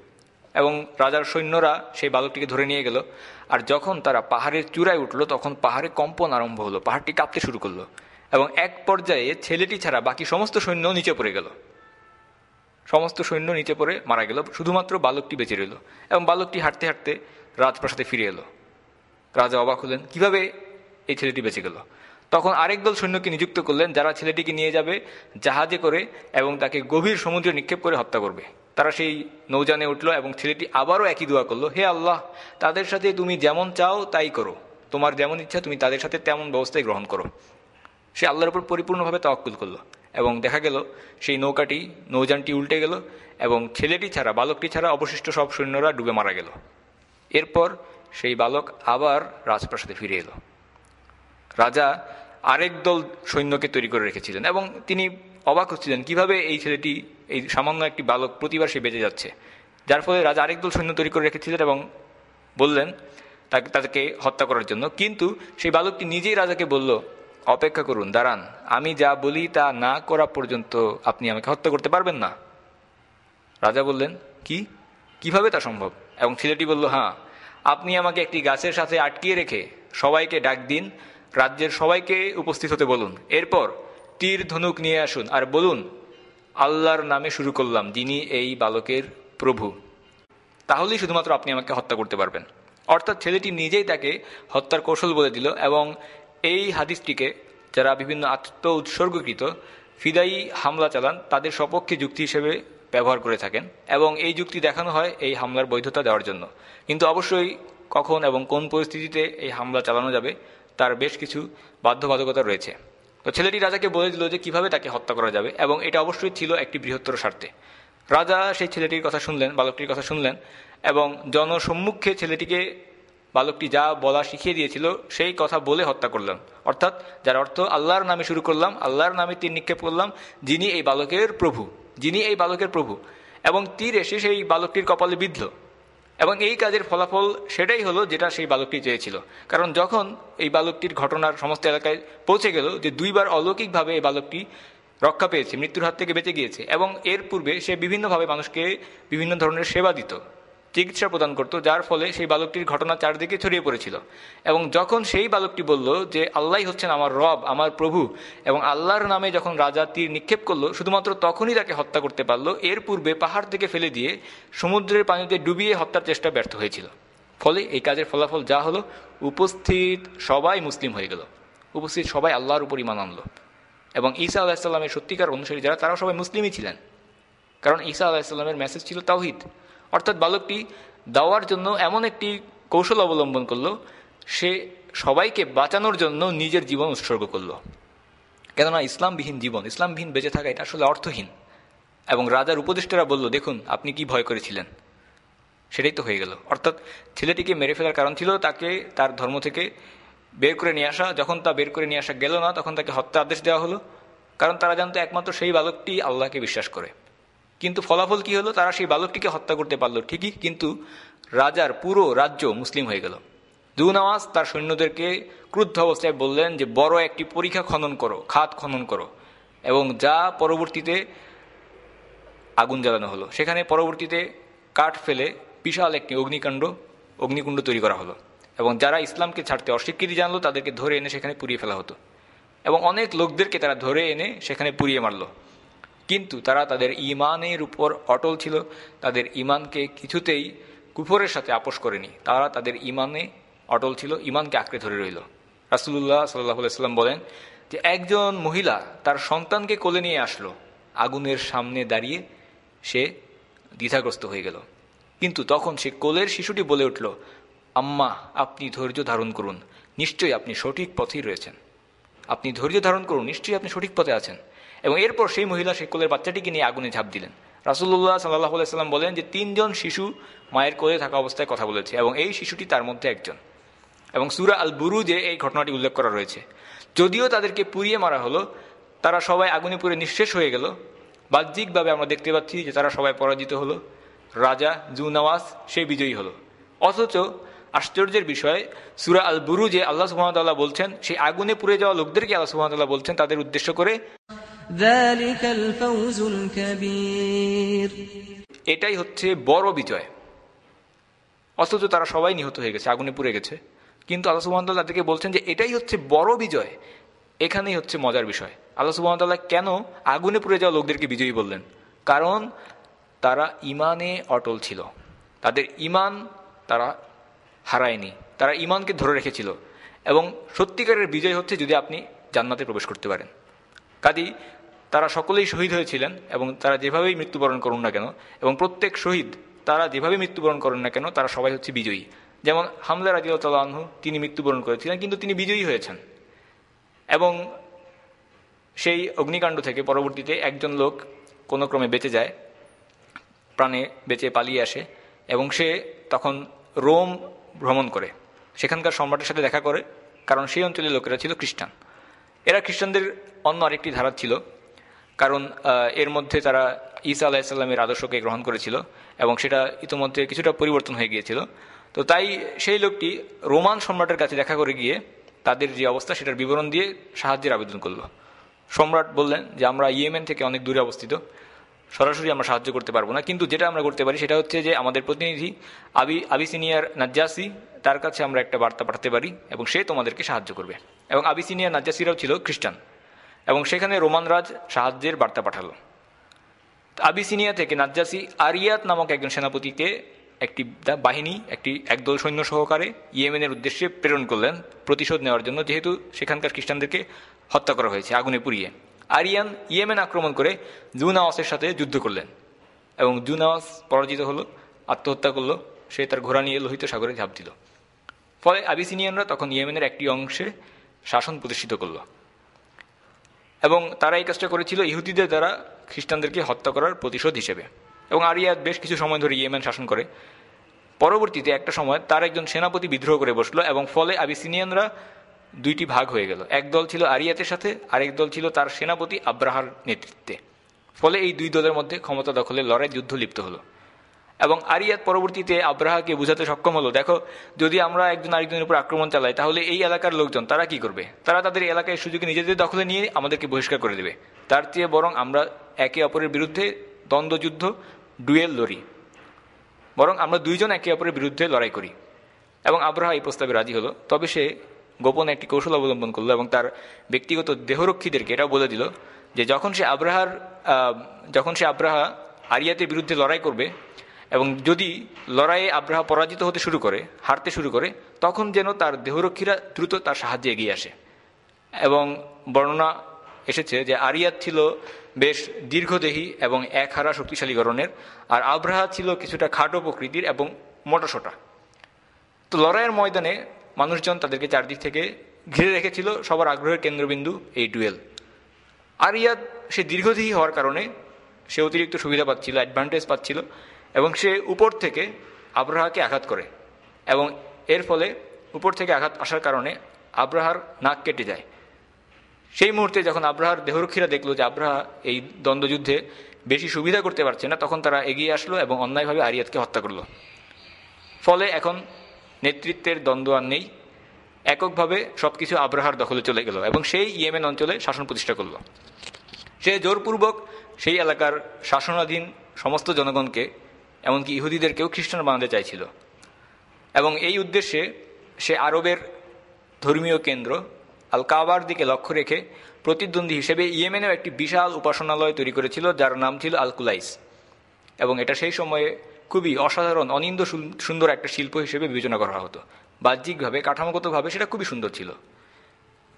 এবং রাজার সৈন্যরা সেই বালকটিকে ধরে নিয়ে গেল। আর যখন তারা পাহাড়ের চূড়ায় উঠল, তখন পাহাড়ে কম্পন আরম্ভ হলো, পাহাড়টি কাঁপতে শুরু করল। এবং এক পর্যায়ে ছেলেটি ছাড়া বাকি সমস্ত সৈন্য নিচে পড়ে গেল। সমস্ত সৈন্য নিচে পড়ে মারা গেল, শুধুমাত্র বালকটি বেঁচে রইল। এবং বালকটি হাঁটতে হাঁটতে রাজপ্রাসাদে ফিরে এলো। রাজা অবাক হলেন, কীভাবে এই ছেলেটি বেঁচে গেল? তখন আরেক দল সৈন্যকে নিযুক্ত করলেন, যারা ছেলেটিকে নিয়ে যাবে জাহাজে করে এবং তাকে গভীর সমুদ্রে নিক্ষেপ করে হত্যা করবে। তারা সেই নৌজানে উঠল এবং ছেলেটি আবারও একই দোয়া করল, হে আল্লাহ, তাদের সাথে তুমি যেমন চাও তাই করো। তোমার যেমন ইচ্ছা তুমি তাদের সাথে তেমন ব্যবস্থায় গ্রহণ করো। সে আল্লাহর উপর পরিপূর্ণভাবে তাওয়াক্কুল করল এবং দেখা গেল সেই নৌকাটি, নৌযানটি উল্টে গেল এবং ছেলেটি ছাড়া, বালকটি ছাড়া অবশিষ্ট সব সৈন্যরা ডুবে মারা গেল। এরপর সেই বালক আবার রাজপ্রাসাদে ফিরে এলো। রাজা আরেক দল সৈন্যকে তৈরি করে রেখেছিলেন এবং তিনি অবাক হচ্ছিলেন, কীভাবে এই ছেলেটি এই সামান্য একটি বালক প্রতিবার সে বেঁচে যাচ্ছে? যার ফলে রাজা আরেক দল সৈন্য তৈরি করে রেখেছিলেন এবং বললেন তাকে, তাদেরকে হত্যা করার জন্য। কিন্তু সেই বালকটি নিজেই রাজাকে বলল, অপেক্ষা করুন, দাঁড়ান, আমি যা বলি তা না করা পর্যন্ত আপনি আমাকে হত্যা করতে পারবেন না। রাজা বললেন, কি? কীভাবে তা সম্ভব? এবং ছেলেটি বলল হ্যাঁ আপনি আমাকে একটি গাছের সাথে আটকিয়ে রেখে সবাইকে ডাক দিন রাজ্যের সবাইকে উপস্থিত হতে বলুন। এরপর তীর ধনুক নিয়ে আসুন আর বলুন, আল্লাহর নামে শুরু করলাম যিনি এই বালকের প্রভু। তাহলেই শুধুমাত্র আপনি আমাকে হত্যা করতে পারবেন। অর্থাৎ ছেলেটি নিজেই তাকে হত্যার কৌশল বলে দিল এবং এই হাদিসটিকে যারা বিভিন্ন আত্ম উৎসর্গকৃত ফিদাই হামলা চালান, তাদের সপক্ষে যুক্তি হিসেবে ব্যবহার করে থাকেন এবং এই যুক্তি দেখানো হয় এই হামলার বৈধতা দেওয়ার জন্য। কিন্তু অবশ্যই কখন এবং কোন পরিস্থিতিতে এই হামলা চালানো যাবে তার বেশ কিছু বাধ্যবাধকতা রয়েছে। তো ছেলেটি রাজাকে বলে দিল যে কীভাবে তাকে হত্যা করা যাবে এবং এটা অবশ্যই ছিল একটি বৃহত্তর স্বার্থে। রাজা সেই ছেলেটির কথা শুনলেন, বালকটির কথা শুনলেন এবং জনসম্মুখে ছেলেটিকে বালকটি যা বলা শিখিয়ে দিয়েছিল সেই কথা বলে হত্যা করলাম অর্থাৎ যার অর্থ আল্লাহর নামে শুরু করলাম, আল্লাহর নামে তীর নিক্ষেপ করলাম, যিনি এই বালকের প্রভু, যিনি এই বালকের প্রভু। এবং তীর এসে সেই বালকটির কপালে বিদ্ধ এবং এই কাজের ফলাফল সেটাই হলো যেটা সেই বালকটি চেয়েছিল। কারণ যখন এই বালকটির ঘটনার সমস্ত এলাকায় পৌঁছে গেল যে দুইবার অলৌকিকভাবে এই বালকটি রক্ষা পেয়েছে, মৃত্যুর হাত থেকে বেঁচে গিয়েছে এবং এর পূর্বে সে বিভিন্নভাবে মানুষকে বিভিন্ন ধরনের সেবা দিত। চিকিৎসা প্রদান করত, যার ফলে সেই বালকটির ঘটনা চারদিকে ছড়িয়ে পড়েছিল। এবং যখন সেই বালকটি বলল যে আল্লাহ হচ্ছেন আমার রব, আমার প্রভু, এবং আল্লাহর নামে যখন রাজা তীর নিক্ষেপ করল, শুধুমাত্র তখনই তাকে হত্যা করতে পারল। এর পূর্বে পাহাড় থেকে ফেলে দিয়ে সমুদ্রের পানিতে ডুবিয়ে হত্যার চেষ্টা ব্যর্থ হয়েছিল। ফলে এই কাজের ফলাফল যা হলো, উপস্থিত সবাই মুসলিম হয়ে গেল। উপস্থিত সবাই আল্লাহর উপর ইমান আনলো। এবং ঈসা আলাহিসাল্লামের সত্যিকার অনুসারী যারা, তারাও সবাই মুসলিমই ছিলেন। কারণ ঈসা আলাহিসাল্লামের মেসেজ ছিল তাওহিদ। অর্থাৎ বালকটি দেওয়ার জন্য এমন একটি কৌশল অবলম্বন করল, সে সবাইকে বাঁচানোর জন্য নিজের জীবন উৎসর্গ করল। কেননা ইসলামবিহীন জীবন, ইসলামবিহীন বেঁচে থাকা এটা আসলে অর্থহীন। এবং রাজার উপদেষ্টারা বলল, দেখুন, আপনি কি ভয় করেছিলেন? সেটাই তো হয়ে গেল। অর্থাৎ ছেলেটিকে মেরে ফেলার কারণ ছিল তাকে তার ধর্ম থেকে বের করে নিয়ে আসা। যখন তা বের করে নিয়ে আসা গেল না, তখন তাকে হত্যা আদেশ দেওয়া হলো। কারণ তারা জানতো একমাত্র সেই বালকটি আল্লাহকে বিশ্বাস করে। কিন্তু ফলাফল কি হলো? তারা সেই বালকটিকে হত্যা করতে পারল, ঠিকই, কিন্তু রাজার পুরো রাজ্য মুসলিম হয়ে গেল। দুনাওয়াজ তার সৈন্যদেরকে ক্রুদ্ধ অবস্থায় বললেন যে, বড় একটি পরীক্ষা খনন করো, খাত খনন করো। এবং যা পরবর্তীতে আগুন জ্বালানো হলো, সেখানে পরবর্তীতে কাঠ ফেলে বিশাল একটি অগ্নিকাণ্ড, অগ্নিকুণ্ড তৈরি করা হলো। এবং যারা ইসলামকে ছাড়তে অস্বীকৃতি জানলো, তাদেরকে ধরে এনে সেখানে পুড়িয়ে ফেলা হতো। এবং অনেক লোকদেরকে তারা ধরে এনে সেখানে পুড়িয়ে মারল। কিন্তু তারা তাদের ইমানের উপর অটল ছিল, তাদের ইমানকে কিছুতেই কুফরের সাথে আপোষ করেনি। তারা তাদের ইমানে অটল ছিল ইমানকে আঁকড়ে ধরে রইল। রাসুল্লাহ সাল্লাহ সাল্লাম বলেন যে, একজন মহিলা তার সন্তানকে কোলে নিয়ে আসলো, আগুনের সামনে দাঁড়িয়ে সে দ্বিধাগ্রস্ত হয়ে গেল। কিন্তু তখন সে কোলের শিশুটি বলে উঠল, আম্মা, আপনি ধৈর্য ধারণ করুন, নিশ্চয়ই আপনি সঠিক পথেই রয়েছেন। আপনি ধৈর্য ধারণ করুন, নিশ্চয়ই আপনি সঠিক পথে আছেন। এবং এরপর সেই মহিলা সেই কোলের বাচ্চাটিকে নিয়ে আগুনে ঝাঁপ দিলেন। রাসুল্লাহ সাল্লাহ সাল্লাম বলেন যে তিনজন শিশু মায়ের কোলে থাকা অবস্থায় কথা বলেছে এবং এই শিশুটি তার মধ্যে একজন। এবং সুরা আল বুরুজে এই ঘটনাটি উল্লেখ করা রয়েছে। যদিও তাদেরকে পুড়িয়ে মারা হলো, তারা সবাই আগুনে পুড়ে নিঃশেষ হয়ে গেল। বাহ্যিকভাবে আমরা দেখতে পাচ্ছি যে তারা সবাই পরাজিত হলো। রাজা জুনওয়াজ সে বিজয়ী হলো। অথচ আশ্চর্যের বিষয়, সুরা আল বুরুজে আল্লাহ সুহামতাল্লাহ বলছেন, সেই আগুনে পুড়ে যাওয়া লোকদেরকে আল্লাহ সুহামতাল্লাহ বলছেন, তাদের উদ্দেশ্য করে এটাই হচ্ছে বড় বিজয়। অথচ তারা সবাই নিহত হয়ে গেছে, আগুনে পুড়ে গেছে। কিন্তু আল্লাহ সুবাহতাল্লাহ তাদেরকে বলছেন যে, এটাই হচ্ছে বড় বিজয়। এখানেই হচ্ছে মজার বিষয়। আল্লাহ সুবাহতাল্লাহ কেন আগুনে পুড়ে যাওয়া লোকদেরকে বিজয়ী বললেন? কারণ তারা ইমানে অটল ছিল। তাদের ইমান তারা হারায়নি। তারা ইমানকে ধরে রেখেছিল। এবং সত্যিকারের বিজয় হচ্ছে যদি আপনি জান্নাতে প্রবেশ করতে পারেন। কাজী তারা সকলেই শহীদ হয়েছিলেন এবং তারা যেভাবেই মৃত্যুবরণ করুন না কেন, এবং প্রত্যেক শহীদ তারা যেভাবে মৃত্যুবরণ করেন না কেন, তারা সবাই হচ্ছে বিজয়ী। যেমন হামলা রাজিউল্লাহু তিনি মৃত্যুবরণ করেছিলেন, কিন্তু তিনি বিজয়ী হয়েছেন। এবং সেই অগ্নিকাণ্ড থেকে পরবর্তীতে একজন লোক কোনো ক্রমে বেঁচে যায়, প্রাণে বেঁচে পালিয়ে আসে, এবং সে তখন রোম ভ্রমণ করে। সেখানকার সম্রাটের সাথে দেখা করে, কারণ সেই অঞ্চলের লোকেরা ছিল খ্রিস্টান। এরা খ্রিস্টানদের অন্য আরেকটি ধারা ছিল কারণ এর মধ্যে তারা ঈসা আলাহিসাল্লামের আদর্শকে গ্রহণ করেছিল এবং সেটা ইতিমধ্যে কিছুটা পরিবর্তন হয়ে গিয়েছিল। তো তাই সেই লোকটি রোমান সম্রাটের কাছে দেখা করে গিয়ে তাদের যে অবস্থা সেটার বিবরণ দিয়ে সাহায্যের আবেদন করল। সম্রাট বললেন যে, আমরা ইয়েমেন থেকে অনেক দূরে অবস্থিত। সরাসরি আমরা সাহায্য করতে পারব না। কিন্তু যেটা আমরা করতে পারি সেটা হচ্ছে যে, আমাদের প্রতিনিধি আবি, আবিসিনিয়ার নাজ্জাসি, তার কাছে আমরা একটা বার্তা পাঠাতে পারি এবং সে তোমাদেরকে সাহায্য করবে। এবং আবিসিনিয়ার নাজ্জাসিরাও ছিল খ্রিস্টান। এবং সেখানে রোমান রাজ সাহায্যের বার্তা পাঠালো। আবিসিনিয়া থেকে নাজ্জাসি আরিয়াত নামক একজন সেনাপতিকে একটি বাহিনী, একটি একদল সৈন্য সহকারে ইয়েমেনের উদ্দেশ্যে প্রেরণ করলেন, প্রতিশোধ নেওয়ার জন্য, যেহেতু সেখানকার খ্রিস্টানদেরকে হত্যা করা হয়েছে আগুনে পুড়িয়ে। আরিয়ান ইয়েমেন আক্রমণ করে জুনাওয়াসের সাথে যুদ্ধ করলেন এবং জুনাওয়াস পরাজিত হলো, আত্মহত্যা করল, সে তার ঘোড়া নিয়ে লোহিত সাগরে ঝাঁপ দিল। ফলে আবিসিনিয়ানরা তখন ইয়েমেনের একটি অংশে শাসন প্রতিষ্ঠিত করল। এবং তারা এই কাজটা করেছিল ইহুদিদের দ্বারা খ্রিস্টানদেরকে হত্যা করার প্রতিশোধ হিসেবে। এবং আরিয়াদ বেশ কিছু সময় ধরে ইয়েমেন শাসন করে। পরবর্তীতে একটা সময় তার একজন সেনাপতি বিদ্রোহ করে বসল এবং ফলে আবিসিনিয়ানরা দুইটি ভাগ হয়ে গেল। এক দল ছিল আরিয়াতের সাথে, আরেক দল ছিল তার সেনাপতি আব্রাহার নেতৃত্বে। ফলে এই দুই দলের মধ্যে ক্ষমতা দখলে লড়াই যুদ্ধ লিপ্ত হলো। এবং আরিয়াত পরবর্তীতে আব্রাহাকে বুঝাতে সক্ষম হলো, দেখো, যদি আমরা একজন আরেকজনের উপর আক্রমণ চালাই, তাহলে এই এলাকার লোকজন, তারা কি করবে? তারা তাদের এলাকায় সুযোগে নিজেদের দখলে নিয়ে আমাদেরকে বহিষ্কার করে দেবে। তার চেয়ে বরং আমরা একে অপরের বিরুদ্ধে দ্বন্দ্বযুদ্ধ, ডুয়েল লড়ি। বরং আমরা দুইজন একে অপরের বিরুদ্ধে লড়াই করি। এবং আব্রাহা এই প্রস্তাবে রাজি হলো। তবে সে গোপনে একটি কৌশল অবলম্বন করল এবং তার ব্যক্তিগত দেহরক্ষীদেরকে এটাও বলে দিল যে, যখন সে আব্রাহার যখন সে আব্রাহা আরিয়াতের বিরুদ্ধে লড়াই করবে এবং যদি লড়াইয়ে আব্রাহা পরাজিত হতে শুরু করে, হারতে শুরু করে, তখন যেন তার দেহরক্ষীরা দ্রুত তার সাহায্যে এগিয়ে আসে। এবং বর্ণনা এসেছে যে আরিয়াত ছিল বেশ দীর্ঘদেহী এবং এক হারা শক্তিশালী আর আব্রাহা ছিল কিছুটা খাটো প্রকৃতির এবং মোটাসোটা। তো লড়াইয়ের ময়দানে মানুষজন তাদেরকে চারদিক থেকে ঘিরে রেখেছিল সবার আগ্রহের কেন্দ্রবিন্দু এই ডুয়েল। আরিয়াদ সে দীর্ঘদেহী হওয়ার কারণে সে অতিরিক্ত সুবিধা পাচ্ছিল অ্যাডভান্টেজ পাচ্ছিল এবং সে উপর থেকে আব্রাহাকে আঘাত করে এবং এর ফলে উপর থেকে আঘাত আসার কারণে আব্রাহার নাক কেটে যায়। সেই মুহূর্তে যখন আব্রাহার দেহরক্ষীরা দেখল যে আব্রাহা এই দ্বন্দ্বযুদ্ধে বেশি সুবিধা করতে পারছে না, তখন তারা এগিয়ে আসলো এবং অন্যায়ভাবে আরিয়াতকে হত্যা করল। ফলে এখন নেতৃত্বের দ্বন্দ্ব আর নেই। এককভাবে সব কিছু আব্রাহার দখলে চলে গেল এবং সেই ইয়েমেন অঞ্চলে শাসন প্রতিষ্ঠা করল। সে জোরপূর্বক সেই এলাকার শাসনাধীন সমস্ত জনগণকে এমনকি ইহুদিদেরকেও খ্রিস্টান বানাতে চাইছিল। এবং এই উদ্দেশ্যে সে আরবের ধর্মীয় কেন্দ্র আল কাবার দিকে লক্ষ্য রেখে প্রতিদ্বন্দ্বী হিসেবে ইয়েমেনেও একটি বিশাল উপাসনালয় তৈরি করেছিল, যার নাম ছিল আলকুলাইস। এবং এটা সেই সময়ে খুবই অসাধারণ, অনিন্দ সুন্দর একটা শিল্প হিসেবে বিবেচনা করা হতো। বাহ্যিকভাবে, কাঠামোগতভাবে সেটা খুবই সুন্দর ছিল।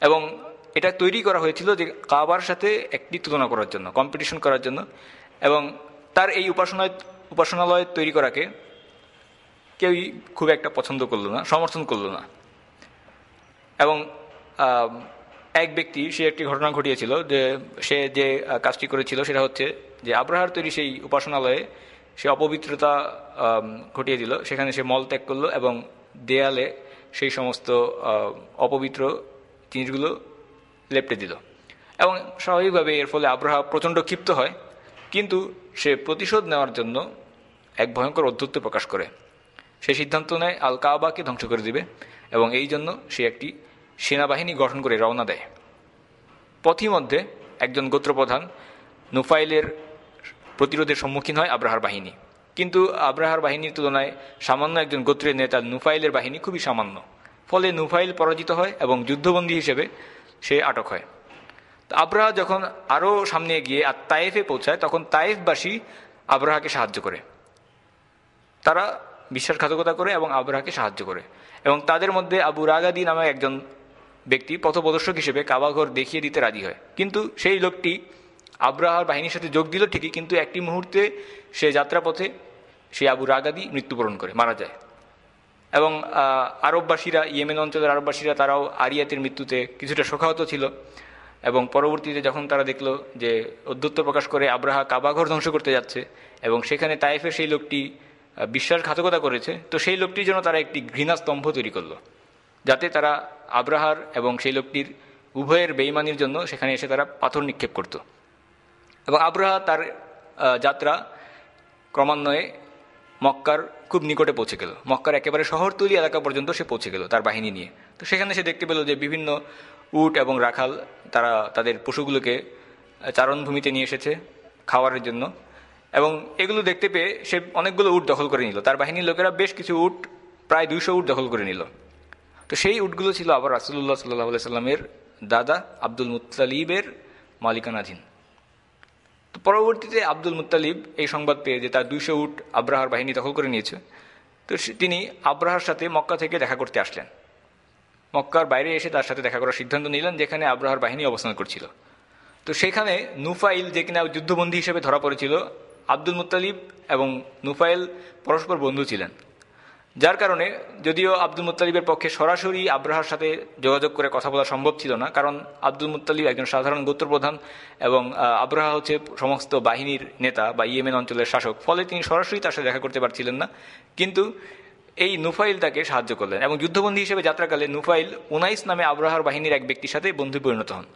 এবং এটা তৈরি করা হয়েছিল যে কাবার সাথে একটি তুলনা করার জন্য, কম্পিটিশন করার জন্য। এবং তার এই উপাসনায় উপাসনালয় তৈরি করাকে কেউই খুব একটা পছন্দ করল না, সমর্থন করল না। এবং এক ব্যক্তি, সে একটি ঘটনা ঘটিয়েছিল যে, সে যে কাজটি করেছিল সেটা হচ্ছে যে, আব্রাহার তৈরি সেই উপাসনালয়ে সে অপবিত্রতা ঘটিয়ে দিল সেখানে সে মল ত্যাগ করল এবং দেয়ালে সেই সমস্ত অপবিত্র জিনিসগুলো লেপটে দিল। এবং স্বাভাবিকভাবে এর ফলে আব্রাহা প্রচণ্ড ক্ষিপ্ত হয়। কিন্তু সে প্রতিশোধ নেওয়ার জন্য এক ভয়ঙ্কর অধ্যত্ব প্রকাশ করে। সে সিদ্ধান্ত নেয় আল কাবাকে ধ্বংস করে দিবে এবং এই জন্য সে একটি সেনাবাহিনী গঠন করে রওনা দেয়। পথিমধ্যে একজন গোত্রপ্রধান নুফাইলের প্রতিরোধের সম্মুখীন হয় আব্রাহার বাহিনী। কিন্তু আব্রাহার বাহিনীর তুলনায় সামান্য একজন গোত্রের নেতা নুফাইলের বাহিনী খুবই সামান্য। ফলে নুফাইল পরাজিত হয় এবং যুদ্ধবন্দী হিসেবে সে আটক হয়। আব্রাহা যখন আরও সামনে গিয়ে আর তায়েফে পৌঁছায়, তখন তায়েফবাসী আব্রাহাকে সাহায্য করে। তারা বিশ্বাসঘাতকতা করে এবং আব্রাহাকে সাহায্য করে। এবং তাদের মধ্যে আবু রাগাদি নামে একজন ব্যক্তি পথপ্রদর্শক হিসেবে কাবাঘর দেখিয়ে দিতে রাজি হয়। কিন্তু সেই লোকটি আব্রাহার বাহিনীর সাথে যোগ দিল ঠিকই, কিন্তু একটি মুহূর্তে সে যাত্রাপথে সে আবু রাগাদি মৃত্যুবরণ করে, মারা যায়। এবং আরববাসীরা, ইয়েমেন অঞ্চলের আরববাসীরা তারাও আরিয়াতের মৃত্যুতে কিছুটা শোকাহত ছিল। এবং পরবর্তীতে যখন তারা দেখল যে অধ্যত্ত প্রকাশ করে আব্রাহা কাবাঘর ধ্বংস করতে যাচ্ছে, এবং সেখানে তাইফের সেই লোকটি বিশ্বাসঘাতকতা করেছে, তো সেই লোকটির জন্য তারা একটি ঘৃণাস্তম্ভ তৈরি করল, যাতে তারা আব্রাহার এবং সেই লোকটির উভয়ের বেইমানির জন্য সেখানে এসে তারা পাথর নিক্ষেপ করত। এবং আব্রাহা তার যাত্রা ক্রমান্বয়ে মক্কার খুব নিকটে পৌঁছে গেল। মক্কার একেবারে শহরতলি এলাকা পর্যন্ত সে পৌঁছে গেল তার বাহিনী নিয়ে। তো সেখানে সে দেখতে পেল যে বিভিন্ন উট এবং রাখাল তারা তাদের পশুগুলোকে চারণভূমিতে নিয়ে এসেছে খাওয়ারের জন্য। এবং এগুলো দেখতে পেয়ে সে অনেকগুলো উট দখল করে নিল। তার বাহিনীর লোকেরা বেশ কিছু উট, প্রায় দুইশো উট দখল করে নিল। তো সেই উটগুলো ছিল আবার রাসুল্লাহ সাল্লাহ সাল্লামের দাদা আব্দুল মুতালিবের মালিকানাধীন। তো পরবর্তীতে আব্দুল মুতালিব এই সংবাদ পেয়ে যে তার দুইশো উট আব্রাহার বাহিনী দখল করে নিয়েছে। তো তিনি আব্রাহার সাথে মক্কা থেকে দেখা করতে আসলেন। মক্কার বাইরে এসে তার সাথে দেখা করার সিদ্ধান্ত নিলেন যেখানে আব্রাহার বাহিনী অবস্থান করছিল। তো সেখানে নুফাইল যে কিনা যুদ্ধবন্দী হিসেবে ধরা পড়েছিল আব্দুল মুতালিব এবং নুফাইল পরস্পর বন্ধু ছিলেন। যার কারণে যদিও আব্দুল মুতালিবের পক্ষে সরাসরি আব্রাহার সাথে যোগাযোগ করে কথা বলা সম্ভব ছিল না, কারণ আব্দুল মুতালিব একজন সাধারণ গোত্রপ্রধান এবং আব্রাহা হচ্ছে সমস্ত বাহিনীর নেতা বা ইয়েমেন অঞ্চলের শাসক। ফলে তিনি সরাসরি তার সাথে দেখা করতে পারছিলেন না। কিন্তু এই নুফাইল তাকে সাহায্য করলেন এবং যুদ্ধবন্দী হিসেবে যাত্রাকালে নুফাইল উনাইস নামে আব্রাহার বাহিনীর এক ব্যক্তির সাথে বন্ধু পরিণত হন।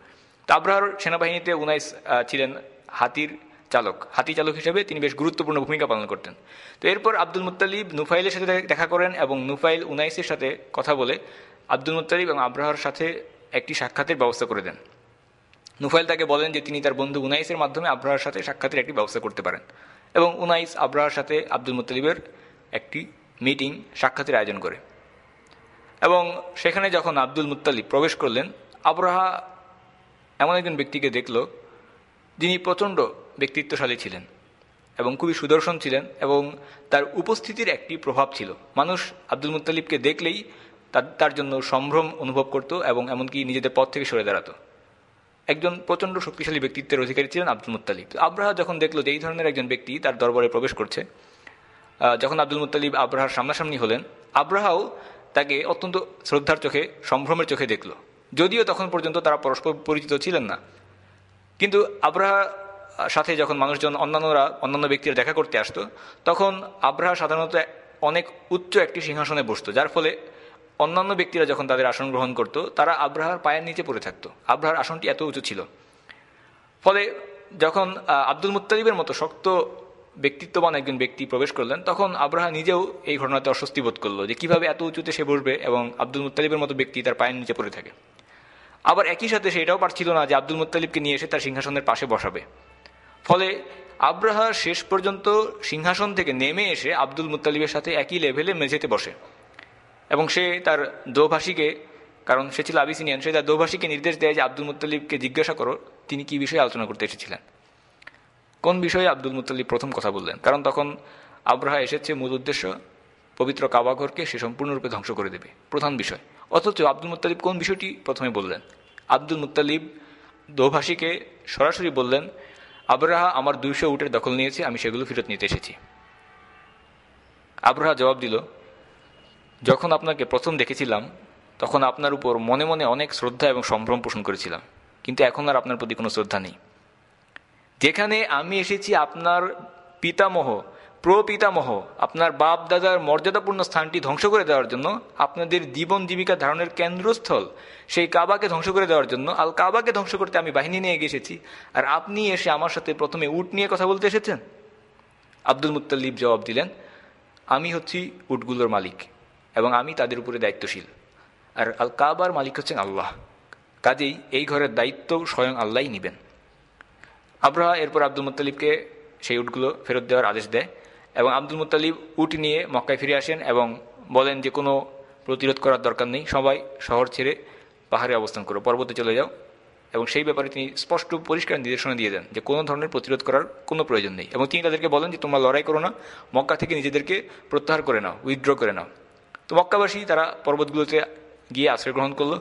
তো আব্রাহার সেনাবাহিনীতে উনাইস ছিলেন হাতির চালক, হাতি চালক হিসেবে তিনি বেশ গুরুত্বপূর্ণ ভূমিকা পালন করতেন। তো এরপর আব্দুল মুতালিব নুফাইলের সাথে দেখা করেন এবং নুফাইল উনাইসের সাথে কথা বলে আব্দুল মুতালিব এবং আব্রাহার সাথে একটি সাক্ষাতের ব্যবস্থা করে দেন। নুফাইল তাকে বলেন যে তিনি তার বন্ধু উনাইসের মাধ্যমে আব্রাহার সাথে সাক্ষাতের একটি ব্যবস্থা করতে পারেন এবং উনাইস আব্রাহার সাথে আব্দুল মুতালিবের একটি মিটিং, সাক্ষাতের আয়োজন করে। এবং সেখানে যখন আব্দুল মুতালিব প্রবেশ করলেন, আব্রাহা এমন একজন ব্যক্তিকে দেখল যিনি প্রচণ্ড ব্যক্তিত্বশালী ছিলেন এবং খুবই সুদর্শন ছিলেন এবং তার উপস্থিতির একটি প্রভাব ছিল। মানুষ আব্দুল মুতালিবকে দেখলেই তার জন্য সম্ভ্রম অনুভব করত এবং এমনকি নিজেদের পথ থেকে সরে দাঁড়াতো। একজন প্রচণ্ড শক্তিশালী ব্যক্তিত্বের অধিকারী ছিলেন আব্দুল মুতালিব আব্রাহা যখন দেখল যে এই ধরনের একজন ব্যক্তি তার দরবারে প্রবেশ করছে যখন আব্দুল মুতালিব আব্রাহার সামনাসামনি হলেন, আব্রাহাও তাকে অত্যন্ত শ্রদ্ধার চোখে, সম্ভ্রমের চোখে দেখল। যদিও তখন পর্যন্ত তারা পরস্পর পরিচিত ছিলেন না। কিন্তু আব্রাহা সাথে যখন মানুষজন অন্যান্যরা, অন্যান্য ব্যক্তিরা দেখা করতে আসতো, তখন আব্রাহা সাধারণত অনেক উচ্চ একটি সিংহাসনে বসতো, যার ফলে অন্যান্য ব্যক্তিরা যখন তাদের আসন গ্রহণ করত, তারা আব্রাহার পায়ের নিচে পড়ে থাকতো। আব্রাহার আসনটি এত উঁচু ছিল। ফলে যখন আব্দুল মুতালিবের মতো শক্ত ব্যক্তিত্ববান একজন ব্যক্তি প্রবেশ করলেন, তখন আব্রাহা নিজেও এই ঘটনাতে অস্বস্তি বোধ করল যে কীভাবে এত উঁচুতে সে বসবে এবং আব্দুল মুতালিবের মতো ব্যক্তি তার পায়ের নিচে পড়ে থাকে। আবার একই সাথে সে এটাও পারছিল না যে আব্দুল মুতালিবকে নিয়ে এসে তার সিংহাসনের পাশে বসাবে। ফলে আব্রাহা শেষ পর্যন্ত সিংহাসন থেকে নেমে এসে আব্দুল মুতালিবের সাথে একই লেভেলে মেঝেতে বসে। এবং সে তার দোভাষীকে, কারণ সে ছিল আবিসিনিয়ান, সে তার দোভাষীকে নির্দেশ দেয় যে আব্দুল মুতালিবকে জিজ্ঞাসা করো তিনি কি বিষয়ে আলোচনা করতে এসেছিলেন। কোন বিষয়ে আব্দুল মুতালিব প্রথম কথা বললেন? কারণ তখন আব্রাহা এসেছে মূল উদ্দেশ্য, পবিত্র কাবাঘরকে সে সম্পূর্ণরূপে ধ্বংস করে দেবে। প্রধান বিষয়। অথচ আব্দুল মুতালিব কোন বিষয়টি প্রথমে বললেন? আব্দুল মুতালিব দোভাষীকে সরাসরি বললেন আব্রাহা আমার দুইশো উটের দখল নিয়েছে, আমি সেগুলো ফেরত নিতে এসেছি। আব্রাহা জবাব দিল, যখন আপনাকে প্রথম দেখেছিলাম, তখন আপনার উপর মনে মনে অনেক শ্রদ্ধা এবং সম্ভ্রম পোষণ করেছিলাম, কিন্তু এখন আর আপনার প্রতি কোনো শ্রদ্ধা নেই। যেখানে আমি এসেছি, আপনার পিতামহ প্রপিতামহ, আপনার বাপ দাদার মর্যাদাপূর্ণ স্থানটি ধ্বংস করে দেওয়ার জন্য আপনাদের জীবন জীবিকা ধারণের কেন্দ্রস্থল, সেই কাবাকে ধ্বংস করে দেওয়ার জন্য আল কাবাকে ধ্বংস করতে আমি বাহিনী নিয়ে এসেছি। আর আপনি এসে আমার সাথে প্রথমে উট নিয়ে কথা বলতে এসেছেন? আব্দুল মুতাল্লিব জবাব দিলেন, আমি হচ্ছি উটগুলোর মালিক এবং আমি তাদের উপরে দায়িত্বশীল। আর আল কাবার মালিক হচ্ছেন আল্লাহ। কাজেই এই ঘরের দায়িত্ব স্বয়ং আল্লাহই নেবেন। আব্রাহা এরপর আব্দুল মুতালিবকে সেই উটগুলো ফেরত দেওয়ার আদেশ দেয়। এবং আব্দুল মুতালিব উট নিয়ে মক্কায় ফিরে আসেন এবং বলেন যে, কোনো প্রতিরোধ করার দরকার নেই, সবাই শহর ছেড়ে পাহাড়ে অবস্থান করো, পর্বতে চলে যাও। এবং সেই ব্যাপারে তিনি স্পষ্ট পরিষ্কার নির্দেশনা দিয়ে দেন যে, কোনো ধরনের প্রতিরোধ করার কোনো প্রয়োজন নেই। এবং তিনি তাদেরকে বলেন যে, তোমরা লড়াই করো না, মক্কা থেকে নিজেদেরকে প্রত্যাহার করে নাও, উইথড্র করে নাও। তো মক্কাবাসী তারা পর্বতগুলোতে গিয়ে আশ্রয় গ্রহণ করল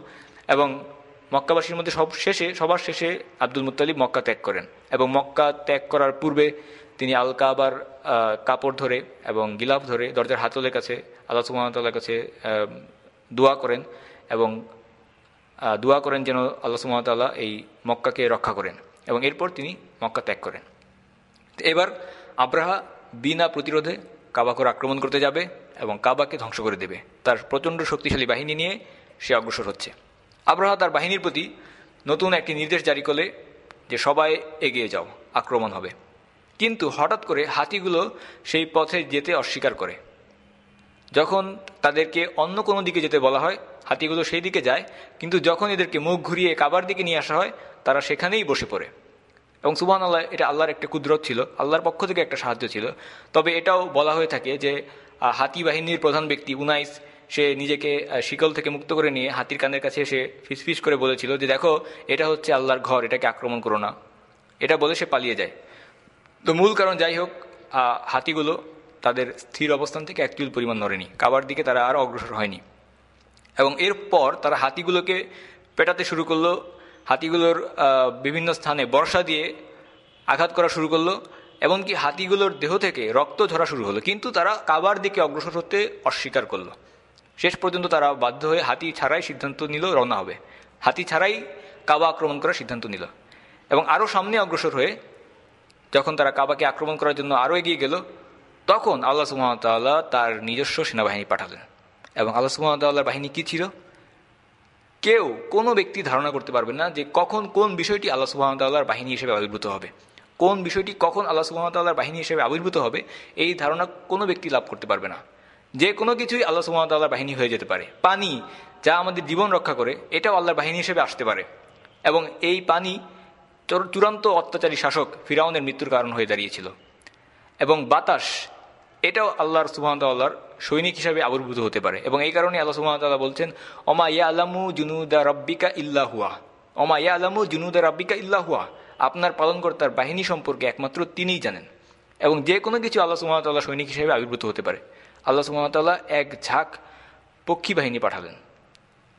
এবং মক্কাবাসীর মধ্যে সব শেষে, সবার শেষে আব্দুল মুতালিব মক্কা ত্যাগ করেন এবং মক্কা ত্যাগ করার পূর্বে তিনি আল কাবার কাপড় ধরে এবং গিলাফ ধরে দরজার হাতলের কাছে, আল্লাহ সুমতাল্লার কাছে দোয়া করেন এবং দোয়া করেন যেন আল্লাহ সুমতাল্লাহ এই মক্কাকে রক্ষা করেন এবং এরপর তিনি মক্কা ত্যাগ করেন। এবার আব্রাহা বিনা প্রতিরোধে কাবাকর আক্রমণ করতে যাবে এবং কাবাকে ধ্বংস করে দেবে। তার প্রচণ্ড শক্তিশালী বাহিনী নিয়ে সে অগ্রসর হচ্ছে। আব্রাহা তার বাহিনীর প্রতি নতুন একটি নির্দেশ জারি করলে যে সবাই এগিয়ে যাও, আক্রমণ হবে। কিন্তু হঠাৎ করে হাতিগুলো সেই পথে যেতে অস্বীকার করে। যখন তাদেরকে অন্য কোনো দিকে যেতে বলা হয়, হাতিগুলো সেই দিকে যায়, কিন্তু যখন এদেরকে মুখ ঘুরিয়ে কাবার দিকে নিয়ে আসা হয়, তারা সেখানেই বসে পড়ে। এবং সুবাহ আল্লাহ এটা আল্লাহর একটা কুদরত ছিল, আল্লাহর পক্ষ থেকে একটা সাহায্য ছিল। তবে এটাও বলা হয়ে থাকে যে হাতি বাহিনীর প্রধান ব্যক্তি উনাইস, সে নিজেকে শিকল থেকে মুক্ত করে নিয়ে হাতির কানের কাছে এসে ফিসফিস করে বলেছিল যে, দেখো, এটা হচ্ছে আল্লাহর ঘর, এটাকে আক্রমণ করো না। এটা বলে সে পালিয়ে যায়। তো মূল কারণ যাই হোক হাতিগুলো তাদের স্থির অবস্থান থেকে এক চুল পরিমাণ নড়েনি। কাবার দিকে তারা আর অগ্রসর হয়নি। এবং এরপর তারা হাতিগুলোকে পেটাতে শুরু করল, হাতিগুলোর বিভিন্ন স্থানে বর্ষা দিয়ে আঘাত করা শুরু করল, এমনকি হাতিগুলোর দেহ থেকে রক্ত ঝরা শুরু হলো। কিন্তু তারা কাবার দিকে অগ্রসর হতে অস্বীকার করল। শেষ পর্যন্ত তারা বাধ্য হয়ে হাতি ছাড়াই সিদ্ধান্ত নিল, রওনা হবে। হাতি ছাড়াই কাবা আক্রমণ করার সিদ্ধান্ত নিল। এবং আরও সামনে অগ্রসর হয়ে যখন তারা কাবাকে আক্রমণ করার জন্য আরও এগিয়ে গেল, তখন আল্লাহ সুহামতাল্লাহ তার নিজস্ব সেনাবাহিনী পাঠালেন। এবং আল্লাহ সুহামতাল্লাহর বাহিনী কি ছিল? কেউ কোনো ব্যক্তি ধারণা করতে পারবে না যে কখন কোন বিষয়টি আল্লাহ সুহামতাল্লাহর বাহিনী হিসেবে আবির্ভূত হবে। কোন বিষয়টি কখন আল্লাহ সুহামতাল্লাহর বাহিনী হিসেবে আবির্ভূত হবে, এই ধারণা কোনো ব্যক্তি লাভ করতে পারবে না। যে কোনো কিছুই আল্লাহ সুহামতাল্লাহর বাহিনী হয়ে যেতে পারে। পানি যা আমাদের জীবন রক্ষা করে, এটাও আল্লাহর বাহিনী হিসেবে আসতে পারে। এবং এই পানি চূড়ান্ত অত্যাচারী শাসক ফিরাউনের মৃত্যুর কারণ হয়ে দাঁড়িয়েছিল। এবং বাতাস, এটাও আল্লাহর সুহামতাল্লাহর সৈনিক হিসাবে আবির্ভূত হতে পারে। এবং এই কারণে আল্লাহ সুহামতাল্লাহ বলছেন অমা ইয়া আলামু জুনুদা রব্বিকা ইল্লাহুয়া অমা ইয়া আলামু জুনুদা রব্বিকা ইল্লাহুয়া আপনার পালনকর্তার বাহিনী সম্পর্কে একমাত্র তিনিই জানেন। এবং যে কোনো কিছু আল্লাহ সুহামতাল্লাহ সৈনিক হিসেবে আবির্ভূত হতে পারে। আল্লাহ সুহামতাল্লাহ এক ঝাঁক পক্ষী বাহিনী পাঠালেন।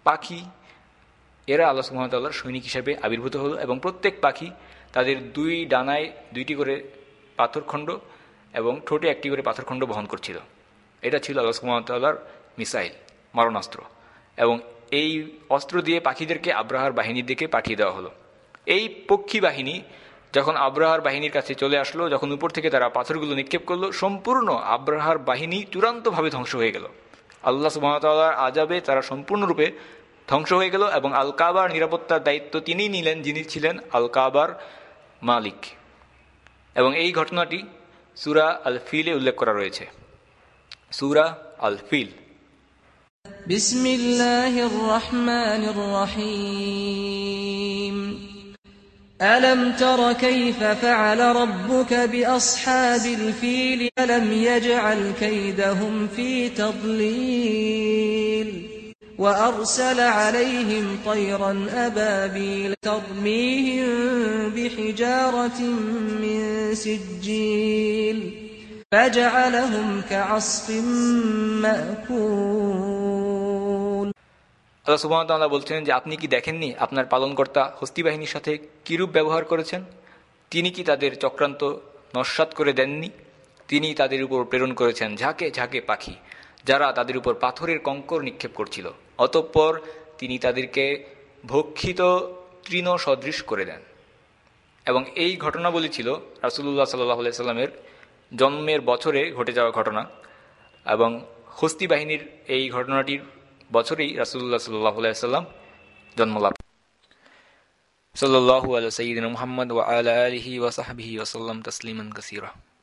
পাখি এরা আল্লাহ সুহামতাল্লাহর সৈনিক হিসেবে আবির্ভূত হলো এবং প্রত্যেক পাখি তাদের দুই ডানায় দুইটি করে পাথরখণ্ড এবং ঠোঁটে একটি করে পাথরখণ্ড বহন করছিল। এটা ছিল আল্লাহ সুহামতাল্লাহর মিসাইল, মারণাস্ত্র এবং এই অস্ত্র দিয়ে পাখিদেরকে আব্রাহার বাহিনীর দিকে পাঠিয়ে দেওয়া হলো। এই পক্ষী বাহিনী যখন আব্রাহার বাহিনীর কাছে চলে আসলো, যখন উপর থেকে তারা পাথরগুলো নিক্ষেপ করল, সম্পূর্ণ আব্রাহার বাহিনী চূড়ান্তভাবে ধ্বংস হয়ে গেল। আল্লাহ সুহামতাল্লাহর আজাবে তারা সম্পূর্ণরূপে ধ্বংস হয়ে গেল এবং আল কাবার নিরাপত্তার দায়িত্ব তিনিই নিলেন যিনি ছিলেন আল কাবার মালিক এবং এই ঘটনাটি সুরা আল ফিলে উল্লেখ করা রয়েছে সুরা আল ফিল بسم الله الرحمن الرحيم ألم تر كيف فعل ربك بأصحاب الفيل ألم يجعل كيدهم في تضليل وأرسل عليهم طيرا أبابيل ترميهم بحجارة من سجيل فجعلهم كعصف مأكول আল্লাহ সুবাহতাল্লাহ বলছেন যে আপনি কি দেখেননি আপনার পালনকর্তা হস্তি বাহিনীর সাথে কিরূপ ব্যবহার করেছেন তিনি কি তাদের চক্রান্ত নস্বাত করে দেননি তিনি তাদের উপর প্রেরণ করেছেন ঝাঁকে ঝাঁকে পাখি যারা তাদের উপর পাথরের কঙ্কর নিক্ষেপ করছিল। অতঃপর তিনি তাদেরকে ভক্ষিত তৃণ সদৃশ করে দেন। এবং এই ঘটনাবলী ছিল রাসুল্লাহ সাল্লাহ সাল্লামের জন্মের বছরে ঘটে যাওয়া ঘটনা। এবং হস্তি বাহিনীর এই ঘটনাটির বছরেই রাসুল্লাহ সাল্লাহ সাল্লাম জন্মলাভ। সাল্লাহ আল সঈদিন মোহাম্মদ ওয়া আলা আলহি ওয়াসাহাবিহি ওসাল্লাম তসলিমান কাসিরা।